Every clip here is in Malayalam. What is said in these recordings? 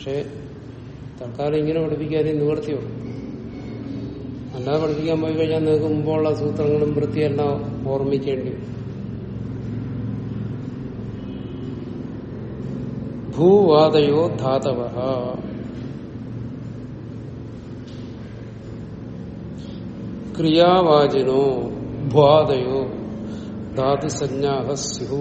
പക്ഷേ തൽക്കാലം ഇങ്ങനെ പഠിപ്പിക്കാതെ നിവർത്തിയുള്ളൂ അല്ലാതെ പഠിപ്പിക്കാൻ പോയി കഴിഞ്ഞാൽ നിങ്ങൾക്ക് മുമ്പുള്ള സൂത്രങ്ങളും വൃത്തിയെല്ലാം ഓർമ്മിക്കേണ്ടി ഭൂവാദയോ ധാതവ ക്രിയാവാചിനോ ഭ്വാദയോ ധാതുസഞ്ജാഹ സ്യു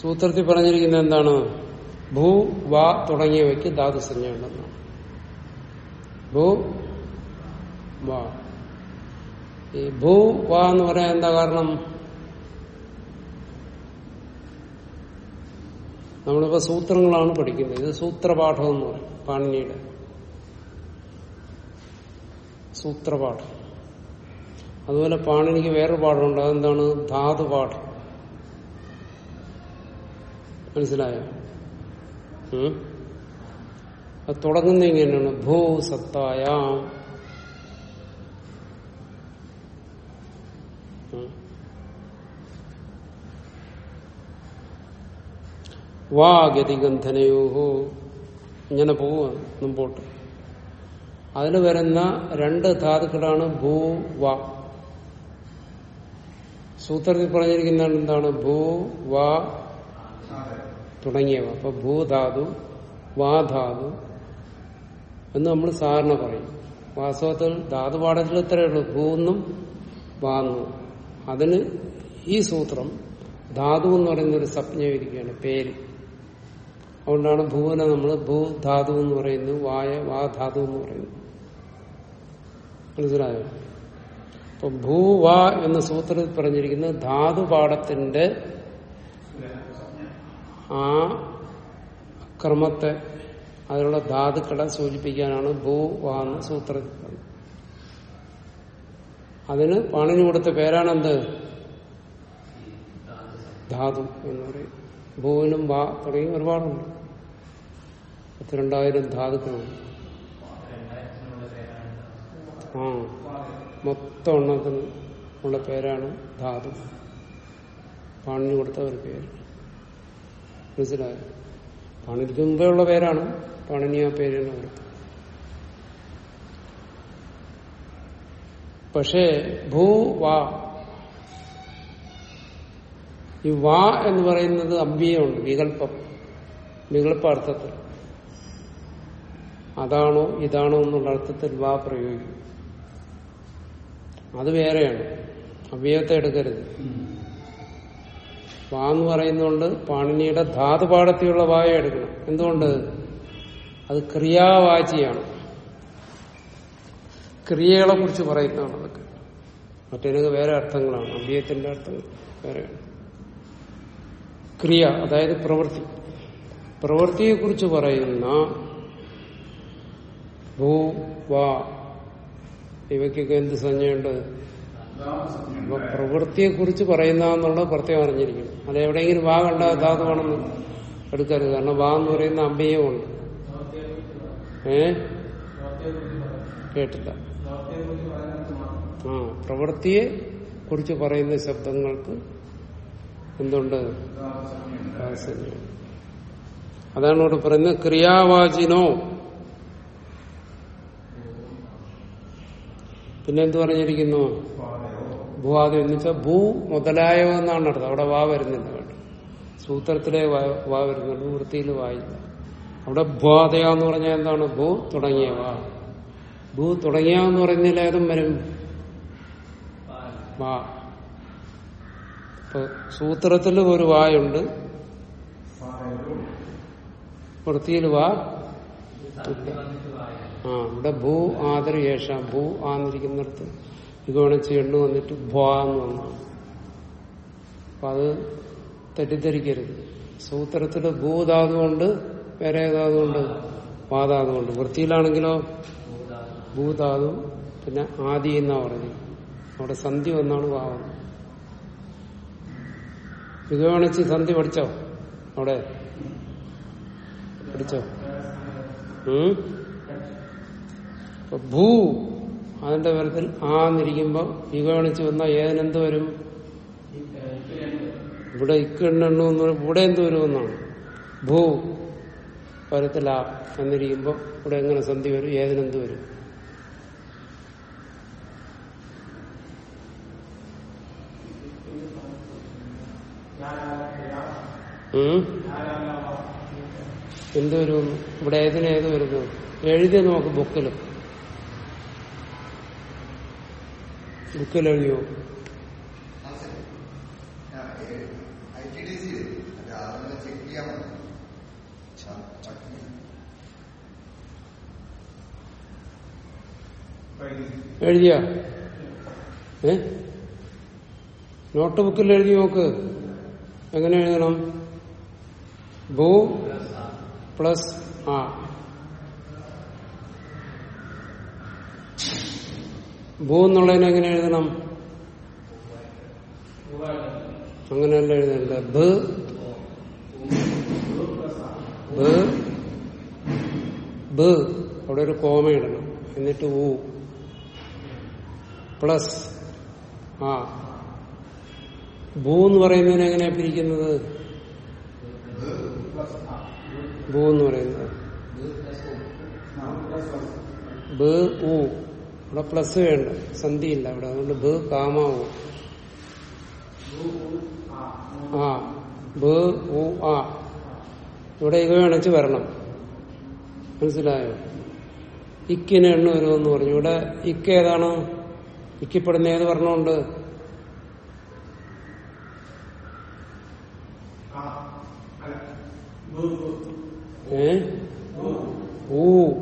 സൂത്രത്തിൽ പറഞ്ഞിരിക്കുന്നത് എന്താണ്? ഭൂ വാ തുടങ്ങിയവയ്ക്ക് ധാതുസഞ്ജ ഉണ്ടെന്നാണ് ഭൂ വാ. ഈ ഭൂ വാ എന്ന് പറയാൻ എന്താ കാരണം? നമ്മളിപ്പോ സൂത്രങ്ങളാണ് പഠിക്കുന്നത്. ഇത് സൂത്രപാഠം എന്ന് പറയും പാണിനിയുടെ സൂത്രപാഠം. അതുപോലെ പാണിനിക്ക് വേറൊരു പാഠമുണ്ട്. അതെന്താണ്? ധാതുപാഠം. മനസ്സിലായോ? അത് തുടങ്ങുന്ന ഇങ്ങനെയാണ് ഭൂ സത്തായ. വാ ഗതിഗന്ധനയോഹോ ഇങ്ങനെ പോവുക മുമ്പോട്ട്. അതിൽ വരുന്ന രണ്ട് ധാതുക്കളാണ് ഭൂ വ. സൂത്രത്തിൽ പറഞ്ഞിരിക്കുന്ന എന്താണ് ഭൂ വ തുടങ്ങിയവ. അപ്പൊ ഭൂധാതു വാധാതു എന്ന് നമ്മൾ സാധാരണ പറയും. വാസ്തവത്തിൽ ധാതു പാഠത്തിൽ ഇത്രയേ ഉള്ളൂ. ഭൂന്നും വാന്നും അതിന് ഈ സൂത്രം ധാതു എന്ന് പറയുന്ന ഒരു സംജ്ഞ ഇരിക്കുകയാണ് പേര്. അതുകൊണ്ടാണ് ഭൂവിനെ നമ്മൾ ഭൂധാതു എന്ന് പറയുന്നു. വായ വാ ധാതു എന്ന് പറയുന്നു. മനസ്സിലായോ? അപ്പൊ വാ എന്ന സൂത്രത്തിൽ പറഞ്ഞിരിക്കുന്നത് ധാതുപാഠത്തിന്റെ ആ ക്രമത്തെ അതിലുള്ള ധാതുക്കളെ സൂചിപ്പിക്കാനാണ് ഭൂ വാന്ന് സൂത്ര. അതിന് പാണിന് കൊടുത്ത പേരാണെന്ത്? ധാതു എന്ന് പറയും. ഭൂവിനും വാ തുടങ്ങി ഒരുപാടുണ്ട്. പത്തിരണ്ടായിരം ധാതുക്കളുണ്ട് ആ മൊത്തം ഉള്ള പേരാണ് ധാതു. പാണിന് കൊടുത്ത ഒരു പേര്. മനസ്സിലായോ പാണിനിക്ക് പേരാണ്. പാണിനി ആ പേരാണ് പക്ഷേ ഭൂ വാ. ഈ വാ എന്ന് പറയുന്നത് അമ്പിയുണ്ട് വികല്പം വികല്പാർത്ഥത്തിൽ അതാണോ ഇതാണോ എന്നുള്ള അർത്ഥത്തിൽ വാ പ്രയോഗിക്കും. അത് വേറെയാണ്. അവ്യയത്തെ എടുക്കരുത്. വാ എന്ന് പറയുന്നതുകൊണ്ട് പാണിനിയുടെ ധാതുപാഠത്തിലുള്ള വായ എടുക്കണം. എന്തുകൊണ്ട്? അത് ക്രിയാവാചിയാണ്. ക്രിയകളെ കുറിച്ച് പറയുന്നതാണ് അതൊക്കെ. മറ്റേനൊക്കെ വേറെ അർത്ഥങ്ങളാണ്. അഭ്യയത്തിന്റെ അർത്ഥങ്ങൾ വേറെയാണ് ക്രിയ അതായത് പ്രവൃത്തി. പ്രവൃത്തിയെ കുറിച്ച് പറയുന്ന ഭൂ വാ ഇവയ്ക്കൊക്കെ എന്ത് സംജ്ഞയുണ്ട്? അപ്പൊ പ്രവൃത്തിയെ കുറിച്ച് പറയുന്നതെന്നുള്ളത് പ്രത്യേകം അറിഞ്ഞിരിക്കണം. അത് എവിടെയെങ്കിലും വാ കണ്ട ധാതുവാണെന്ന് എടുക്കരുത്. കാരണം വാ എന്ന് പറയുന്ന അമ്പയമുണ്ട് ഏ? കേട്ടില്ല. ആ പ്രവൃത്തിയെ കുറിച്ച് പറയുന്ന ശബ്ദങ്ങൾക്ക് എന്തുണ്ട്. അതാണ് ഇവിടെ പറയുന്നത് ക്രിയാവാചിനോ. പിന്നെ എന്ത് പറഞ്ഞിരിക്കുന്നു? ഭൂവാദം എന്ന് വെച്ചാൽ ഭൂ മുതലായോ എന്നാണ് അർത്ഥം. അവിടെ വാ വരുന്നില്ല കേട്ടോ. സൂത്രത്തിലെ വാ വരുന്നുള്ളൂ വൃത്തിയിൽ വായില്ല. അവിടെ ഭൂവാദയെന്ന് പറഞ്ഞാൽ എന്താണ്? ഭൂ തുടങ്ങിയ വാ ഭൂ തുടങ്ങിയ എന്ന് പറയുന്നതിൽ ഏതും വരും? വാ. ഇപ്പൊ സൂത്രത്തിൽ ഒരു വായുണ്ട്. വൃത്തിയിൽ വാ. ആ ഇവിടെ ഭൂ ആദരേഷ ഭൂ ആന്നിരിക്കുന്നിടത്ത്. ഇതോണിച്ച് എണ്ണ വന്നിട്ട് ഭ്വാ എന്ന് വന്നാണ് അപ്പൊ അത് തെറ്റിദ്ധരിക്കരുത്. സൂത്രത്തിൽ ഭൂതാതുകൊണ്ട് വേറെ ഏതാതുകൊണ്ട് വാധാതുകൊണ്ട് വൃത്തിയിലാണെങ്കിലോ? ഭൂതാതു പിന്നെ ആദി എന്നാ പറഞ്ഞു. അവിടെ സന്ധി വന്നാണ് ഭാവം ഇതോണിച്ച് സന്ധി പഠിച്ചോ? അവിടെ? പഠിച്ചോ? ഭൂ അതിന്റെ പരത്തിൽ ആന്നിരിക്കുമ്പോ ഇകണിച്ച് വന്നാൽ ഏതിനെന്ത് വരും? ഇവിടെ ഇക്കണ്ണെണ്ണു ഇവിടെ എന്ത് വരുമെന്നാണ്. ഭൂ പരത്തിൽ ആ എന്നിരിക്കുമ്പോ ഇവിടെ എങ്ങനെ സന്ധി വരും? ഏതിനെന്ത് വരും? എന്ത് വരും ഇവിടെ ഏതിനേത് ഏത് വരുന്നു എഴുതി നോക്ക് ബുക്കിൽ ബുക്കിൽ എഴുതിയോ ഐ ടി ഡി സി അത് അതൊന്ന് ചെക്ക് ചെയ്യാൻ മതി. ച- ചക്കി. എഴുതിയ? ഏ നോട്ട് ബുക്കിൽ എഴുതി നോക്ക്. എങ്ങനെ എഴുതണം? ഭൂ പ്ലസ് ആ. ഭൂ എന്നുള്ളതിനെ എങ്ങനെ എഴുതണം? അങ്ങനെയല്ല എഴുതണ്ട ബ് അവിടെ ഒരു കോമ ഇടണം. എന്നിട്ട് ഉ പ്ലസ്. ആ. ഭൂ എന്ന് പറയുന്നതിന് എങ്ങനെയാ പിരിക്കുന്നത്? ഭൂ എന്ന് പറയുന്നത്. ബ് ഊ. ഇവിടെ പ്ലസ് വേണ്ട സന്ധിയില്ല അവിടെ അതുകൊണ്ട് ബ് കാമാവും. ആ ബ് ഊ ആ. ഇവിടെ ഇവ അണച്ച് വരണം. മനസ്സിലായോ? ഇക്കിന് എണ്ണ വരുമെന്ന് പറഞ്ഞു. ഇവിടെ ഇക്ക ഏതാണ്? ഇക്കിപ്പെടുന്ന ഏത് വർണമുണ്ട് ഏ? ഊ.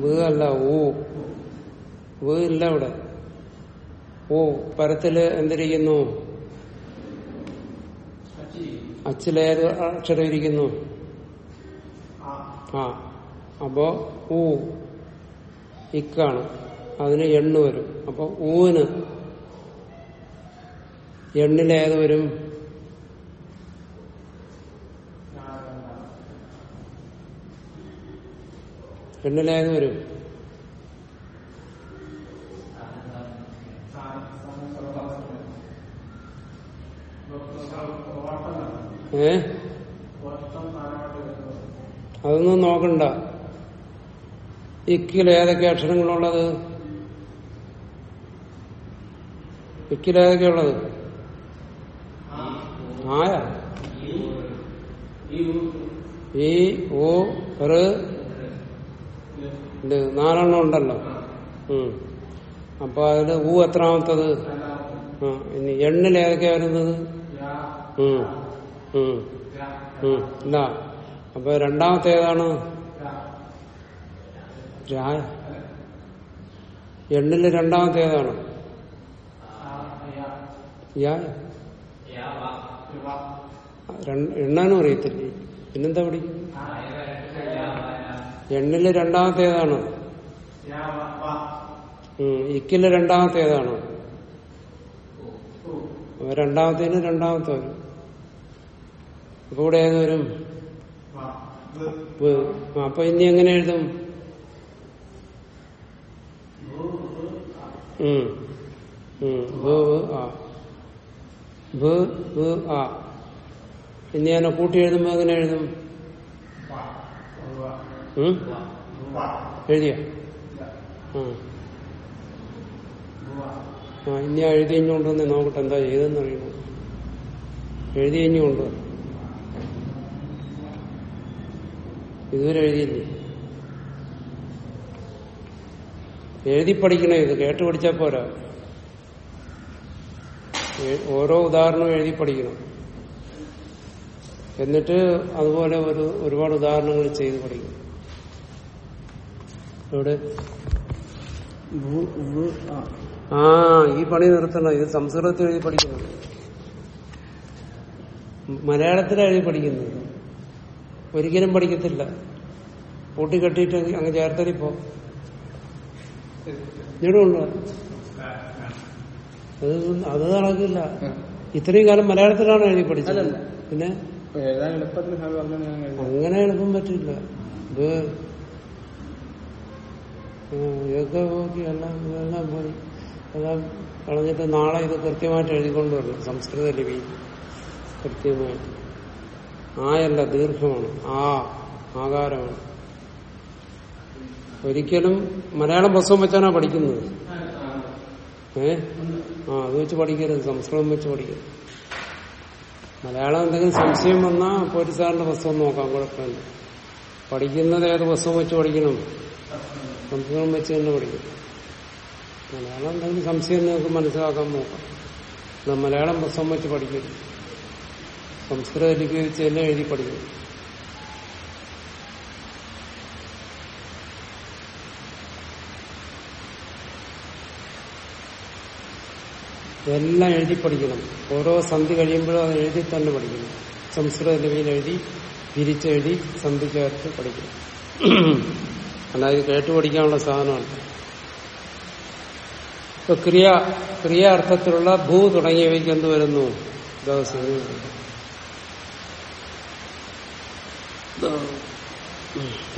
ബ് അല്ല ഊ. വ് ഇല്ല അവിടെ. ഓ പരത്തിൽ എന്തിരിക്കുന്നു? അച്ചിലേത് അക്ഷരം ഇരിക്കുന്നു? ആ അപ്പോ ഊ. ഇക്കാണ്. അതിന് എണ്ണ് വരും. അപ്പൊ ഊന് എണ്ണിലേത് വരും? എണ്ണിലേത് വരും? ഏ? അതൊന്നും നോക്കണ്ട. ഇക്കിൽ ഏതൊക്കെ അക്ഷരങ്ങളുള്ളത്? ഇക്കിൽ ഏതൊക്കെയുള്ളത് ആയ? ഈ ഓ റ് നാലെണ്ണം ഉണ്ടല്ലോ. അപ്പൊ അതിൽ ഊ എത്രാമത്തത്? ഇനി എണ്ണിൽ ഏതൊക്കെയാ വരുന്നത്? ഇല്ല അപ്പൊ രണ്ടാമത്തെ ഏതാണ് എണ്ണിൽ രണ്ടാമത്തെ ഏതാണ് എണ്ണാനും അറിയത്തില്ലേ. പിന്നെന്താ പഠിക്കും എണ്ണിൽ രണ്ടാമത്തെ ഏതാണ്. ഇക്കിൽ രണ്ടാമത്തെ ഏതാണ് രണ്ടാമത്തേന് രണ്ടാമത്തെ വരും അപ്പൊ ഇവിടെ ഏത് വരും അപ്പൊ ഇനി എങ്ങനെ എഴുതും. ഇനി അതിനെ കൂട്ടി എഴുതുമ്പോ എങ്ങനെ എഴുതും? എഴുതിയ? ഇനി എഴുതി കഴിഞ്ഞുകൊണ്ടുവന്നേ. നോക്കട്ടെ എന്താ ചെയ്തെന്ന് അറിയുന്നു എഴുതി കഴിഞ്ഞ് ഇതുവരെ എഴുതിയില്ലേ എഴുതി പഠിക്കണേ ഇത് കേട്ടു പഠിച്ചാൽ പോരാ. ഓരോ ഉദാഹരണവും എഴുതി പഠിക്കണം. എന്നിട്ട് അതുപോലെ ഒരു ഒരുപാട് ഉദാഹരണങ്ങൾ ചെയ്ത് പഠിക്കും ഇവിടെ ആ. ഈ പണി നിർത്തണം. ഇത് സംസ്കൃതത്തിൽ എഴുതി പഠിക്കണം. മലയാളത്തിൽ എഴുതി പഠിക്കുന്നത്. ഒരിക്കലും പഠിക്കത്തില്ല. കൂട്ടിക്കെട്ടിയിട്ട് അങ്ങ് ചേർത്തലി പോ. അത് അത് നടക്കില്ല. ഇത്രയും കാലം മലയാളത്തിലാണ് എഴുതി പഠിച്ചത്. പിന്നെ? അങ്ങനെ എളുപ്പം പറ്റില്ല. ഇത് ഇതൊക്കെ നോക്കി എല്ലാം എല്ലാം പോയി എല്ലാം കളഞ്ഞിട്ട് നാളെ ഇത് കൃത്യമായിട്ട് എഴുതിക്കൊണ്ടുവരണം സംസ്കൃത ലിപി കൃത്യമായിട്ട്. ആയല്ല ദീർഘമാണ്. ആ ആകാരമാണ്. ഒരിക്കലും മലയാളം പുസ്തകം വെച്ചാണ് പഠിക്കുന്നത്? ഏ? ആ അത് വെച്ച് പഠിക്കരുത്. സംസ്കൃതം വെച്ച് പഠിക്കരുത്. മലയാളം എന്തെങ്കിലും സംശയം വന്നാൽ പോലീസുകാരന്റെ പുസ്തകം നോക്കാം കുഴപ്പമില്ല. പഠിക്കുന്നത് ഏത് പുസ്തകം വെച്ച് പഠിക്കണം? സംസ്കൃതം വെച്ച് തന്നെ പഠിക്കണം. മലയാളം എന്തെങ്കിലും സംശയം നിങ്ങൾക്ക് മനസ്സിലാക്കാൻ നോക്കാം. മലയാളം പുസ്തകം വെച്ച് പഠിക്കരുത്. സംസ്കൃത ലിപി വെച്ച് തന്നെ എഴുതി പഠിക്കുന്നു. എല്ലാം എഴുതി പഠിക്കണം. ഓരോ സന്ധി കഴിയുമ്പോഴും അത് എഴുതി തന്നെ പഠിക്കണം. സംസ്കൃത ലിപിയിൽ എഴുതി തിരിച്ചെഴുതി സന്ധി ചേർത്ത് പഠിക്കണം. അല്ലാതെ കേട്ട് പഠിക്കാനുള്ള സാധനമാണ്. ഇപ്പൊ ക്രിയ ക്രിയ അർത്ഥത്തിലുള്ള ഭൂ തുടങ്ങിയവയ്ക്ക് എന്ത് വരുന്നു? ദിവസം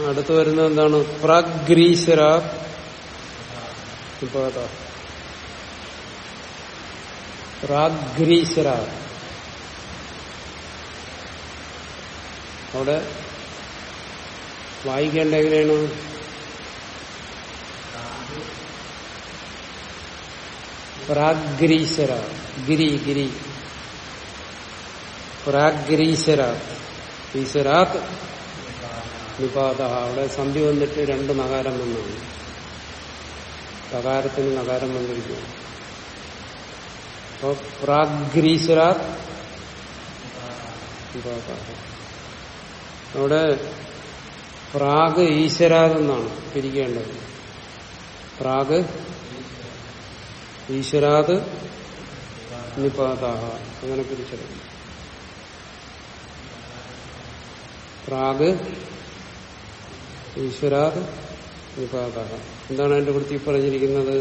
അടുത്ത് വരുന്നത് എന്താണ്? പ്രഗ്രീശ്വര പ്രാഗ്രീശ്വര അവിടെ വായിക്കേണ്ട എങ്ങനെയാണ്? പ്രാഗ്രീശ്വര ഗിരി ഗിരി. പ്രാഗ്രീശ്വര ഈശ്വരാത്. നിപാത അവിടെ സന്ധി വന്നിട്ട് രണ്ട് നഗാരം വന്നാണ്. തകാരത്തിന് നഗാരം വന്നിരിക്കുന്നു. അപ്പൊ പ്രാഗ്രീശ്വരാത് നിപാത അവിടെ പ്രാഗ് ഈശ്വരാതെന്നാണ് പിരിക്കേണ്ടത് പ്രാഗ് ഈശ്വരാത് നിപാതാഹ അങ്ങനെ പിരിച്ചെടുക്കും പ്രാഗ് ഈശ്വരാത് നിപാതാഹ എന്താണ് അതിന്റെ വൃത്തി പറഞ്ഞിരിക്കുന്നത്?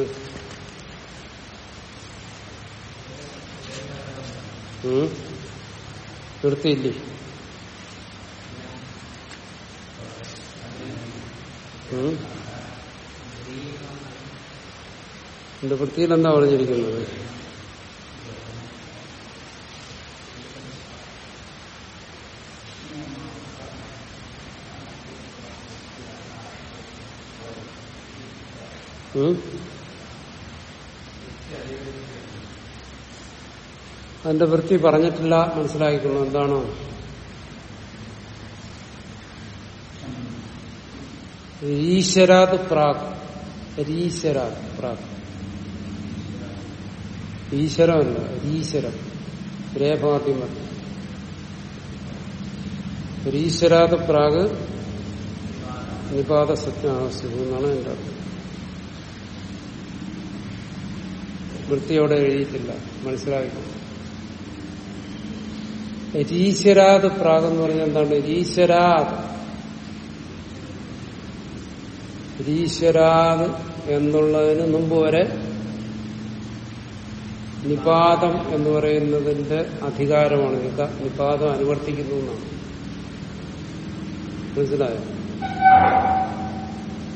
നിർത്തിയില്ലേ? എന്റെ വൃത്തിയിൽ എന്താ പറഞ്ഞിരിക്കുന്നത്? അതിന്റെ വൃത്തി പറഞ്ഞിട്ടില്ല മനസ്സിലാക്കിക്കൊള്ളു എന്താണോ? ഈശ്വരാത് പ്രാക് രീശ്വരാത് പ്രാക് ഈശ്വരമല്ല ഈശ്വരം രേഭാദ്യം ഈശ്വരാത് പ്രാഗ് നിപാത സത്യാവസ്ഥ എന്നാണ് എന്റെ അർത്ഥം. വൃത്തിയോടെ എഴുതിയിട്ടില്ല. മനസ്സിലാക്കണം രീശ്വരാത് പ്രാഗ് എന്ന് പറഞ്ഞാൽ എന്താണ്? രീശ്വരാത് രീശ്വരാത് എന്നുള്ളതിന് മുമ്പ് വരെ നിപാതം എന്ന് പറയുന്നതിന്റെ അധികാരമാണ്. ഇത് നിപാതം അനുവർത്തിക്കുന്നു എന്നാണ്. മനസ്സിലായോ?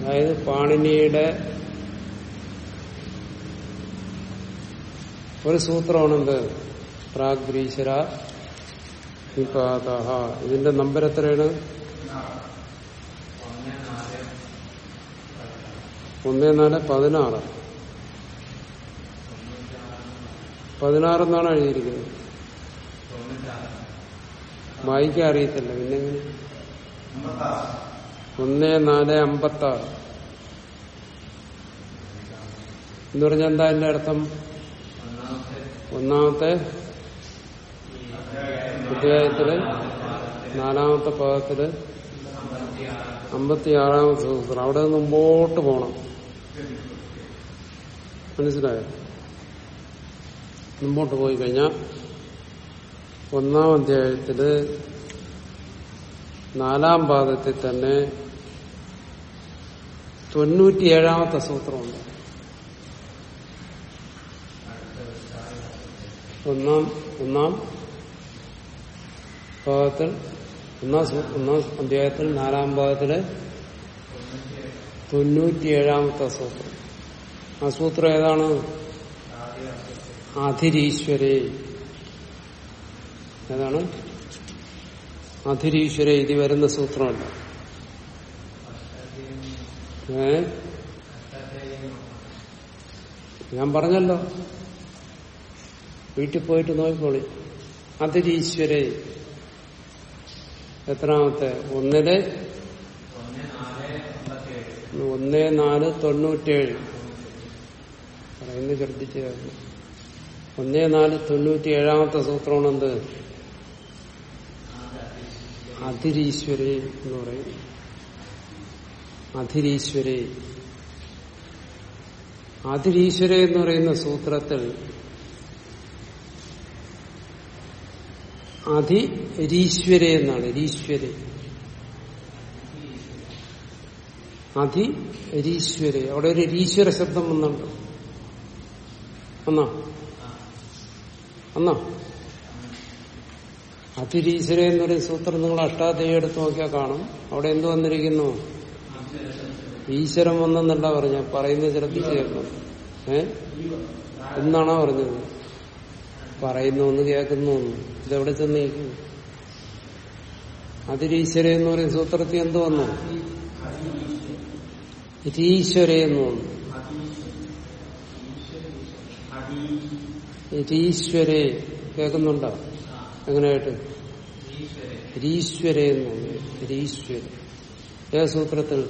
അതായത് പാണിനിയുടെ ഒരു സൂത്രമാണെന്ത് പ്രാഗ്രീശ്വര ഇതിന്റെ നമ്പർ എത്രയാണ്? ഒന്ന് നാല് പതിനാറ്. പതിനാറെന്നാണ് എഴുതിയിരിക്കുന്നത്. വായിക്കാൻ അറിയത്തില്ല. പിന്നെ എങ്ങനെ? ഒന്ന് നാല് അമ്പത്തി ആറ് എന്ന് പറഞ്ഞാൽ എന്താ എന്റെ അർത്ഥം? ഒന്നാമത്തെ അധ്യായത്തിൽ നാലാമത്തെ പാദത്തിൽ അമ്പത്തിയാറാമത്തെ സൂത്രം അവിടെ നിന്ന് മുമ്പോട്ട് പോണം. മനസ്സിലായോ? മുമ്പോട്ട് പോയി കഴിഞ്ഞാൽ ഒന്നാം അധ്യായത്തിൽ നാലാം പാദത്തിൽ തന്നെ തൊണ്ണൂറ്റിയേഴാമത്തെ സൂത്രമുണ്ട്. ഒന്നാം ഒന്നാം ഭാഗത്തിൽ ഒന്നാം ഒന്നാം അധ്യായത്തിൽ നാലാം ഭാഗത്തിൽ തൊണ്ണൂറ്റിയേഴാമത്തെ സൂത്രം ആ സൂത്രം ഏതാണ്? അധിരീശ്വരേ. ഏതാണ്? അധിരീശ്വര ഇത് വരുന്ന സൂത്രമല്ല. ഏ? ഞാൻ പറഞ്ഞല്ലോ. വീട്ടിൽ പോയിട്ട് നോക്കിക്കോളി. അതിരീശ്വരെ എത്രാമത്തെ? ഒന്നിൽ? ഒന്ന് നാല് തൊണ്ണൂറ്റേഴ്. പറയുന്നത് ശ്രദ്ധിച്ചു കേൾക്കണം. ഒന്ന് നാല് തൊണ്ണൂറ്റി ഏഴാമത്തെ സൂത്രമാണ് എന്ത് അതിരീശ്വരെ എന്ന് പറയും. അതിരീശ്വരെ. അതിരീശ്വര എന്ന് പറയുന്ന സൂത്രത്തിൽ അധിരീശ്വര എന്നാണ്. രീശ്വര. അധിരീശ്വര അവിടെ ഒരു രീശ്വര ശബ്ദം വന്നുണ്ട്. അന്നാ അതിരീശ്വര എന്ന് പറയുന്ന സൂത്രം നിങ്ങൾ അഷ്ടാധ്യായം എടുത്ത് നോക്കിയാൽ കാണും. അവിടെ എന്ത് വന്നിരിക്കുന്നു? ഈശ്വരം വന്നെന്നല്ല പറഞ്ഞ പറയുന്ന കേൾക്കണം. ഏ? എന്നാണോ പറഞ്ഞത്? പറയുന്നു ഒന്ന് കേൾക്കുന്നു. ഒന്ന് ഇതെവിടെ ചെന്നേക്കും അതിരീശ്വര എന്ന് പറയുന്ന സൂത്രത്തിൽ എന്ത് വന്നു? രീശ്വര എന്ന് വന്നു. രീശ്വരെ കേൾക്കുന്നുണ്ടോ? എങ്ങനെയായിട്ട്? എന്ന് ഏ സൂത്രത്തിൽ?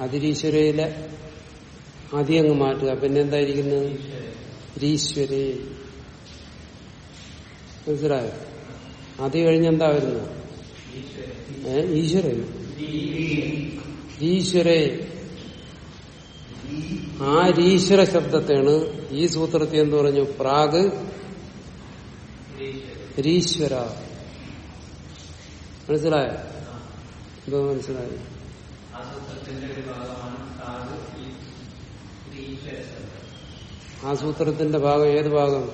അതിരീശ്വരയിലെ അതിയങ്ങ് മാറ്റുക. പിന്നെന്തായിരിക്കുന്നത് രീശ്വരേ മനസ്സിലായോ? അത് കഴിഞ്ഞ് എന്താ വരുന്നത്? ഏ ഈശ്വരൻ. ഈശ്വരേ. ആ രീശ്വര ശബ്ദത്തെയാണ് ഈ സൂത്രത്തിൽ എന്ന് പറഞ്ഞു? പ്രാഗ് രീശ്വര മനസ്സിലായോ? എന്തോ മനസ്സിലായി? ആ സൂത്രത്തിന്റെ ഭാഗം ഏത് ഭാഗം?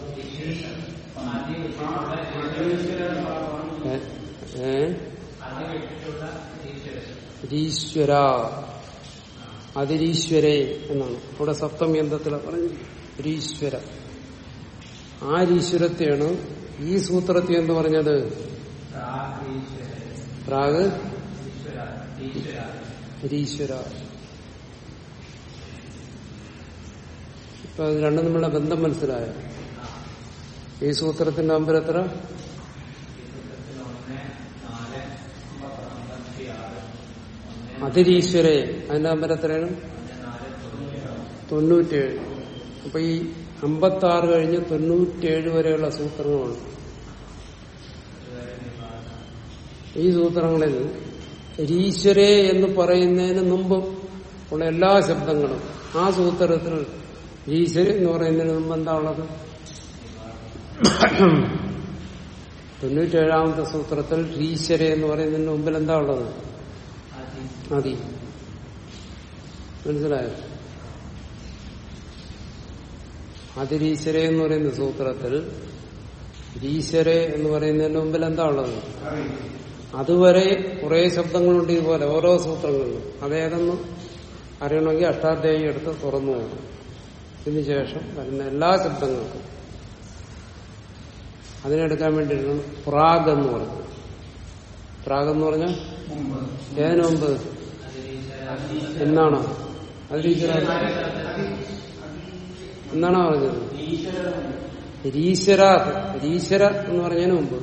ഈശ്വര. അതിരീശ്വരേ എന്നാണ്. അവിടെ സപ്തമ്യന്തത്തിലെ പറഞ്ഞു ഈശ്വര ആ ഈശ്വരത്തെയാണ് ഈ സൂത്രത്തെ എന്ന് പറഞ്ഞത്? പ്രാഗ്? ഈശ്വര. ഇപ്പൊ അത് രണ്ടും തമ്മിലുള്ള ബന്ധം മനസ്സിലായോ? ഈ സൂത്രത്തിന്റെ നമ്പർ എത്ര? അതിരീശ്വരെ. അതിന്റെ നമ്പർ എത്രയാണ്? തൊണ്ണൂറ്റേഴ്. അപ്പൊ ഈ അമ്പത്തി ആറ് കഴിഞ്ഞ് തൊണ്ണൂറ്റേഴ് വരെയുള്ള സൂത്രങ്ങളുണ്ട് ഈ സൂത്രങ്ങളിൽ രീശ്വരെ എന്ന് പറയുന്നതിന് മുമ്പ് ഉള്ള എല്ലാ ശബ്ദങ്ങളും ആ സൂത്രത്തിൽ ഈശ്വര എന്ന് പറയുന്നതിന് മുമ്പ് എന്താ ഉള്ളത് തൊണ്ണൂറ്റേഴാമത്തെ സൂത്രത്തിൽ ഈശ്വര എന്ന് പറയുന്നതിന് മുമ്പിൽ എന്താ ഉള്ളത്? അതി മനസ്സിലായോ? അതിരീശ്വര എന്ന് പറയുന്ന സൂത്രത്തിൽ ഈശ്വര എന്ന് പറയുന്നതിന് മുമ്പിൽ എന്താ ഉള്ളത്? അതുവരെ കുറെ ശബ്ദങ്ങളുണ്ട് ഇതുപോലെ ഓരോ സൂത്രങ്ങളിലും. അതേതെന്ന് അറിയണമെങ്കിൽ അഷ്ടാധ്യായി എടുത്ത് തുറന്നു പോകണം ഇതിനുശേഷം വരുന്ന എല്ലാ ശബ്ദങ്ങൾക്കും. അതിനെടുക്കാൻ വേണ്ടിയിട്ടാണ് പ്രാഗ് എന്ന് പറഞ്ഞത് പ്രാഗ് എന്ന് പറഞ്ഞാൽ ഏതിനു മുമ്പ് എന്നാണോ? അത് എന്നാണോ പറഞ്ഞത്? ഈശ്വര ഈശ്വര എന്ന് പറഞ്ഞതിന് മുമ്പ്.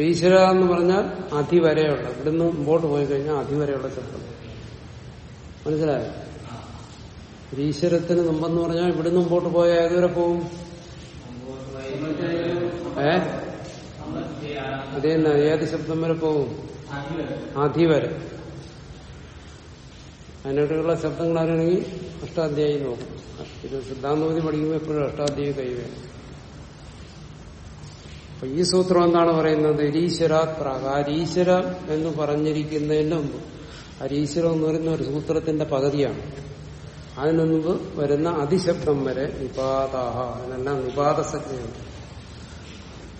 ഈശ്വര എന്ന് പറഞ്ഞാൽ അതിവരെയുള്ള. ഇവിടുന്ന് മുമ്പോട്ട് പോയി കഴിഞ്ഞാൽ അതിവരെയുള്ള ശബ്ദം. മനസ്സിലായോ? ഈശ്വരത്തിന് മുമ്പെന്ന് പറഞ്ഞാൽ ഇവിടുന്ന് മുമ്പോട്ട് പോയാൽ ഏതുവരെ പോവും ഏ? അതേ ഏത് ശബ്ദം വരെ പോകും? അധി വരെ. അതിനോടുള്ള ശബ്ദങ്ങൾ അറിയണമെങ്കിൽ അഷ്ടാധ്യായി നോക്കും. ഇത് സിദ്ധാന്തപതി പഠിക്കുമ്പോൾ എപ്പോഴും അഷ്ടാധ്യായി കൈവേണം അപ്പൊ ഈ സൂത്രം എന്താണ് പറയുന്നത്? ഈശ്വരാത് പ്രാഗ് ആ ഈശ്വര എന്ന് പറഞ്ഞിരിക്കുന്നതിന് മുമ്പ് അരീശ്വരം എന്ന് പറയുന്ന ഒരു സൂത്രത്തിന്റെ പകുതിയാണ്. അതിനു മുമ്പ് വരുന്ന അതിശബ്ദം വരെ നിപാതാഹ. അതിനെല്ലാം നിപാത സംജ്ഞയാണ്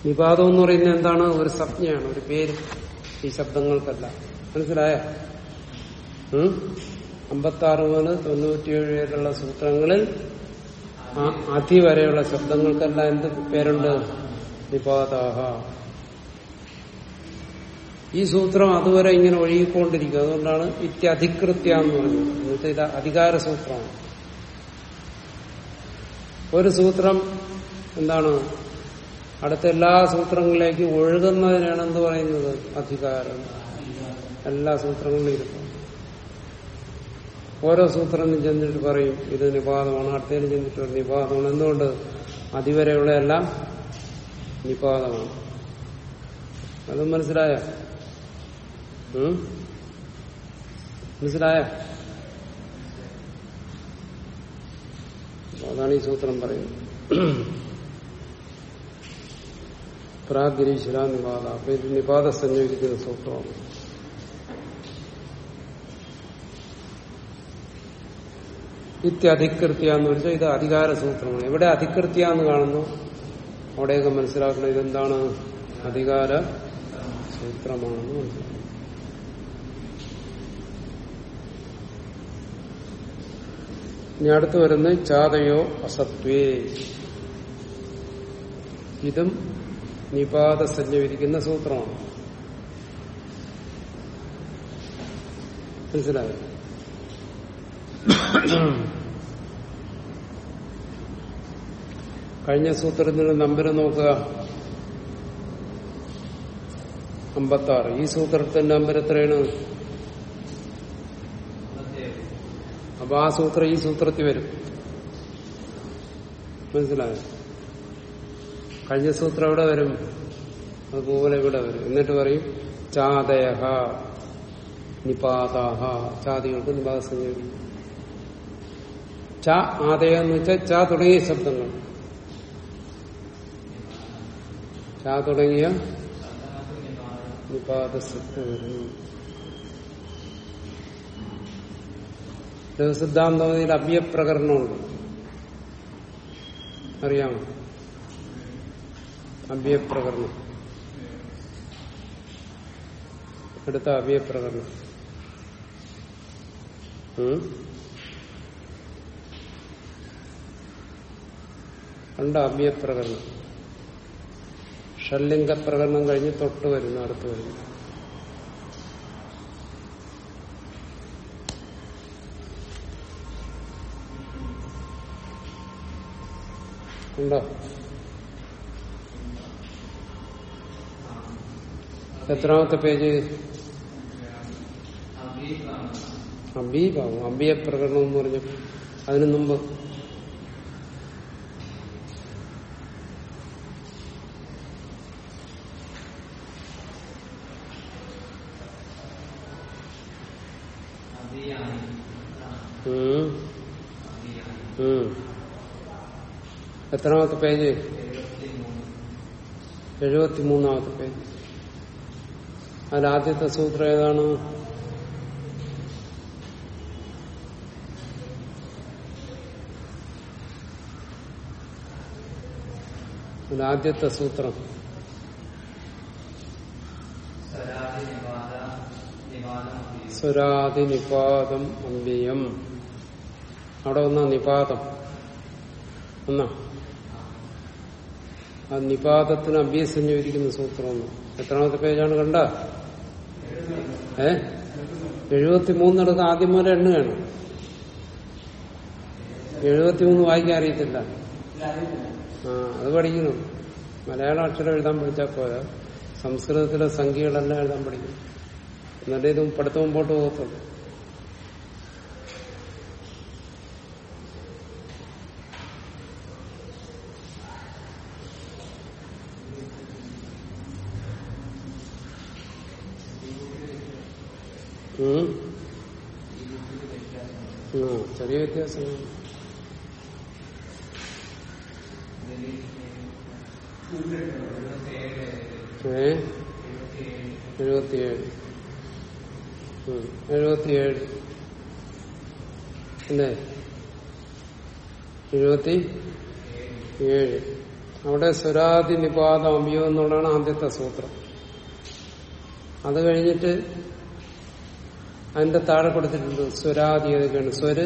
നിപാതം എന്ന് പറയുന്നത് എന്താണ്? ഒരു സംജ്ഞയാണ് ഒരു പേര്. ഈ ശബ്ദങ്ങൾക്കല്ല. മനസ്സിലായ? അമ്പത്താറ് മുതൽ തൊണ്ണൂറ്റിയേഴ് വരെയുള്ള സൂത്രങ്ങളിൽ അതിവരെയുള്ള അതി വരെയുള്ള ശബ്ദങ്ങൾക്കെല്ലാം എന്ത് പേരുണ്ട്? നിപാതാഹ. ഈ സൂത്രം അതുവരെ ഇങ്ങനെ ഒഴുകിക്കൊണ്ടിരിക്കും. അതുകൊണ്ടാണ് ഇത്യധികൃത്യ എന്ന് പറഞ്ഞത്. എന്നുവെച്ചാൽ ഇത് അധികാര സൂത്രമാണ്. ഒരു സൂത്രം എന്താണ്? അടുത്ത എല്ലാ സൂത്രങ്ങളിലേക്കും ഒഴുകുന്നതിനാണ് എന്ത് പറയുന്നത്? അധികാരം. എല്ലാ സൂത്രങ്ങളിലും ഇരിക്കും. ഓരോ സൂത്രം ചെന്നിട്ട് പറയും ഇത് നിപാതമാണ് അടുത്തതിന് ചെന്നിട്ട് പറയും നിപാതമാണ്. എന്തുകൊണ്ട്? അതിവരെയുള്ള എല്ലാം നിപാതമാണ്. അത് മനസ്സിലായ? മനസ്സിലായ? അതാണ് ഈ സൂത്രം പറയുന്നത്. പ്രാഗിരീശ്വര നിപാത. അപ്പൊ ഇത് നിപാത സംയോജിക്കുന്ന സൂത്രമാണ്. ഇത്യധികൃത്യ എന്ന് വെച്ചാൽ ഇത് അധികാര സൂത്രമാണ്. എവിടെ അധികൃത്യ എന്ന് കാണുന്നു? അവിടെയൊക്കെ മനസ്സിലാക്കണം ഇതെന്താണ്? അധികാര സൂത്രമാണെന്ന് മനസ്സിലാക്കണം. ഇനി അടുത്ത് വരുന്നത് ചാതയോ അസത്വേ. ഇതും നിപാത സഞ്ജവിരിക്കുന്ന സൂത്രമാണ്. മനസ്സിലായോ? കഴിഞ്ഞ സൂത്രത്തിന്റെ നമ്പർ നോക്കുക. അമ്പത്തി ആറ് ഈ സൂത്രത്തിന്റെ നമ്പർ എത്രയാണ്? അപ്പൊ ആ സൂത്രം ഈ സൂത്രത്തിൽ വരും. മനസ്സിലായോ? കഴിഞ്ഞ സൂത്രം എവിടെ വരും? അതുപോലെ ഇവിടെ വരും. എന്നിട്ട് പറയും ചാതയഹ നിപാതാഹ. ചാതികൾക്ക് നിപാത സംയോജിക്കും ച ആതയ എന്ന് വെച്ചാൽ ച തുടങ്ങിയ ശബ്ദങ്ങൾ. ച തുടങ്ങിയ നിപാത ശബ്ദം വരുന്നു സിദ്ധാന്തമതിയിൽ അഭ്യപ്രകരണമുണ്ട് അറിയാമോ? അഭ്യപ്രകരണം അടുത്ത അഭ്യപ്രകരണം ഉം? കണ്ട അഭ്യപ്രകരണം ഷല്ലിംഗ പ്രകരണം കഴിഞ്ഞ് തൊട്ട് വരുന്നു അടുത്ത് വരുന്നു. ഉണ്ടോ? എത്രാമത്തെ പേജ്? അബീബാവും അബിയ പ്രകടനം എന്ന് പറഞ്ഞു അതിനു മുമ്പ് ഉം. ഉം. എത്രാമത്തെ പേജ്? എഴുപത്തിമൂന്നാമത്തെ പേജ്. അതിലാദ്യത്തെ സൂത്രം ഏതാണ്? ആദ്യത്തെ സൂത്രം. സ്വരാതി നിപാതം അമ്പിയം അവിടെ ഒന്നാ നിപാതം. ഒന്നാ. ആ നിപാതത്തിന് അഭ്യസഞ്ജീവിക്കുന്ന സൂത്രമാണ് എത്രാമത്തെ പേജാണ് കണ്ട? ഏ? എഴുപത്തിമൂന്നിടത്ത് ആദ്യം മുതൽ എണ്ണുകയാണ് എഴുപത്തിമൂന്ന് വായിക്കാൻ അറിയത്തില്ല. ആ അത് പഠിക്കണം മലയാളം അക്ഷരം എഴുതാൻ പഠിച്ചാൽ പോരാ. സംസ്കൃതത്തിലെ സംഖ്യകളെല്ലാം എഴുതാൻ പഠിക്കും എന്നിട്ട് ഇത് പഠിത്തം മുമ്പോട്ട് പോകത്തുള്ളൂ. ചെറിയ വ്യത്യാസമാണ് ഏ? എഴുപത്തിയേഴ്. എഴുപത്തിയേഴ്. അല്ലേ? എഴുപത്തി ഏഴ്. അവിടെ സ്വരാതി നിപാത അമ്യോ എന്നുള്ളതാണ് ആദ്യത്തെ സൂത്രം. അത് കഴിഞ്ഞിട്ട് അതിന്റെ താഴെ കൊടുത്തിട്ടുണ്ട്. സ്വരാദി ഏതൊക്കെയാണ്? സ്വര്?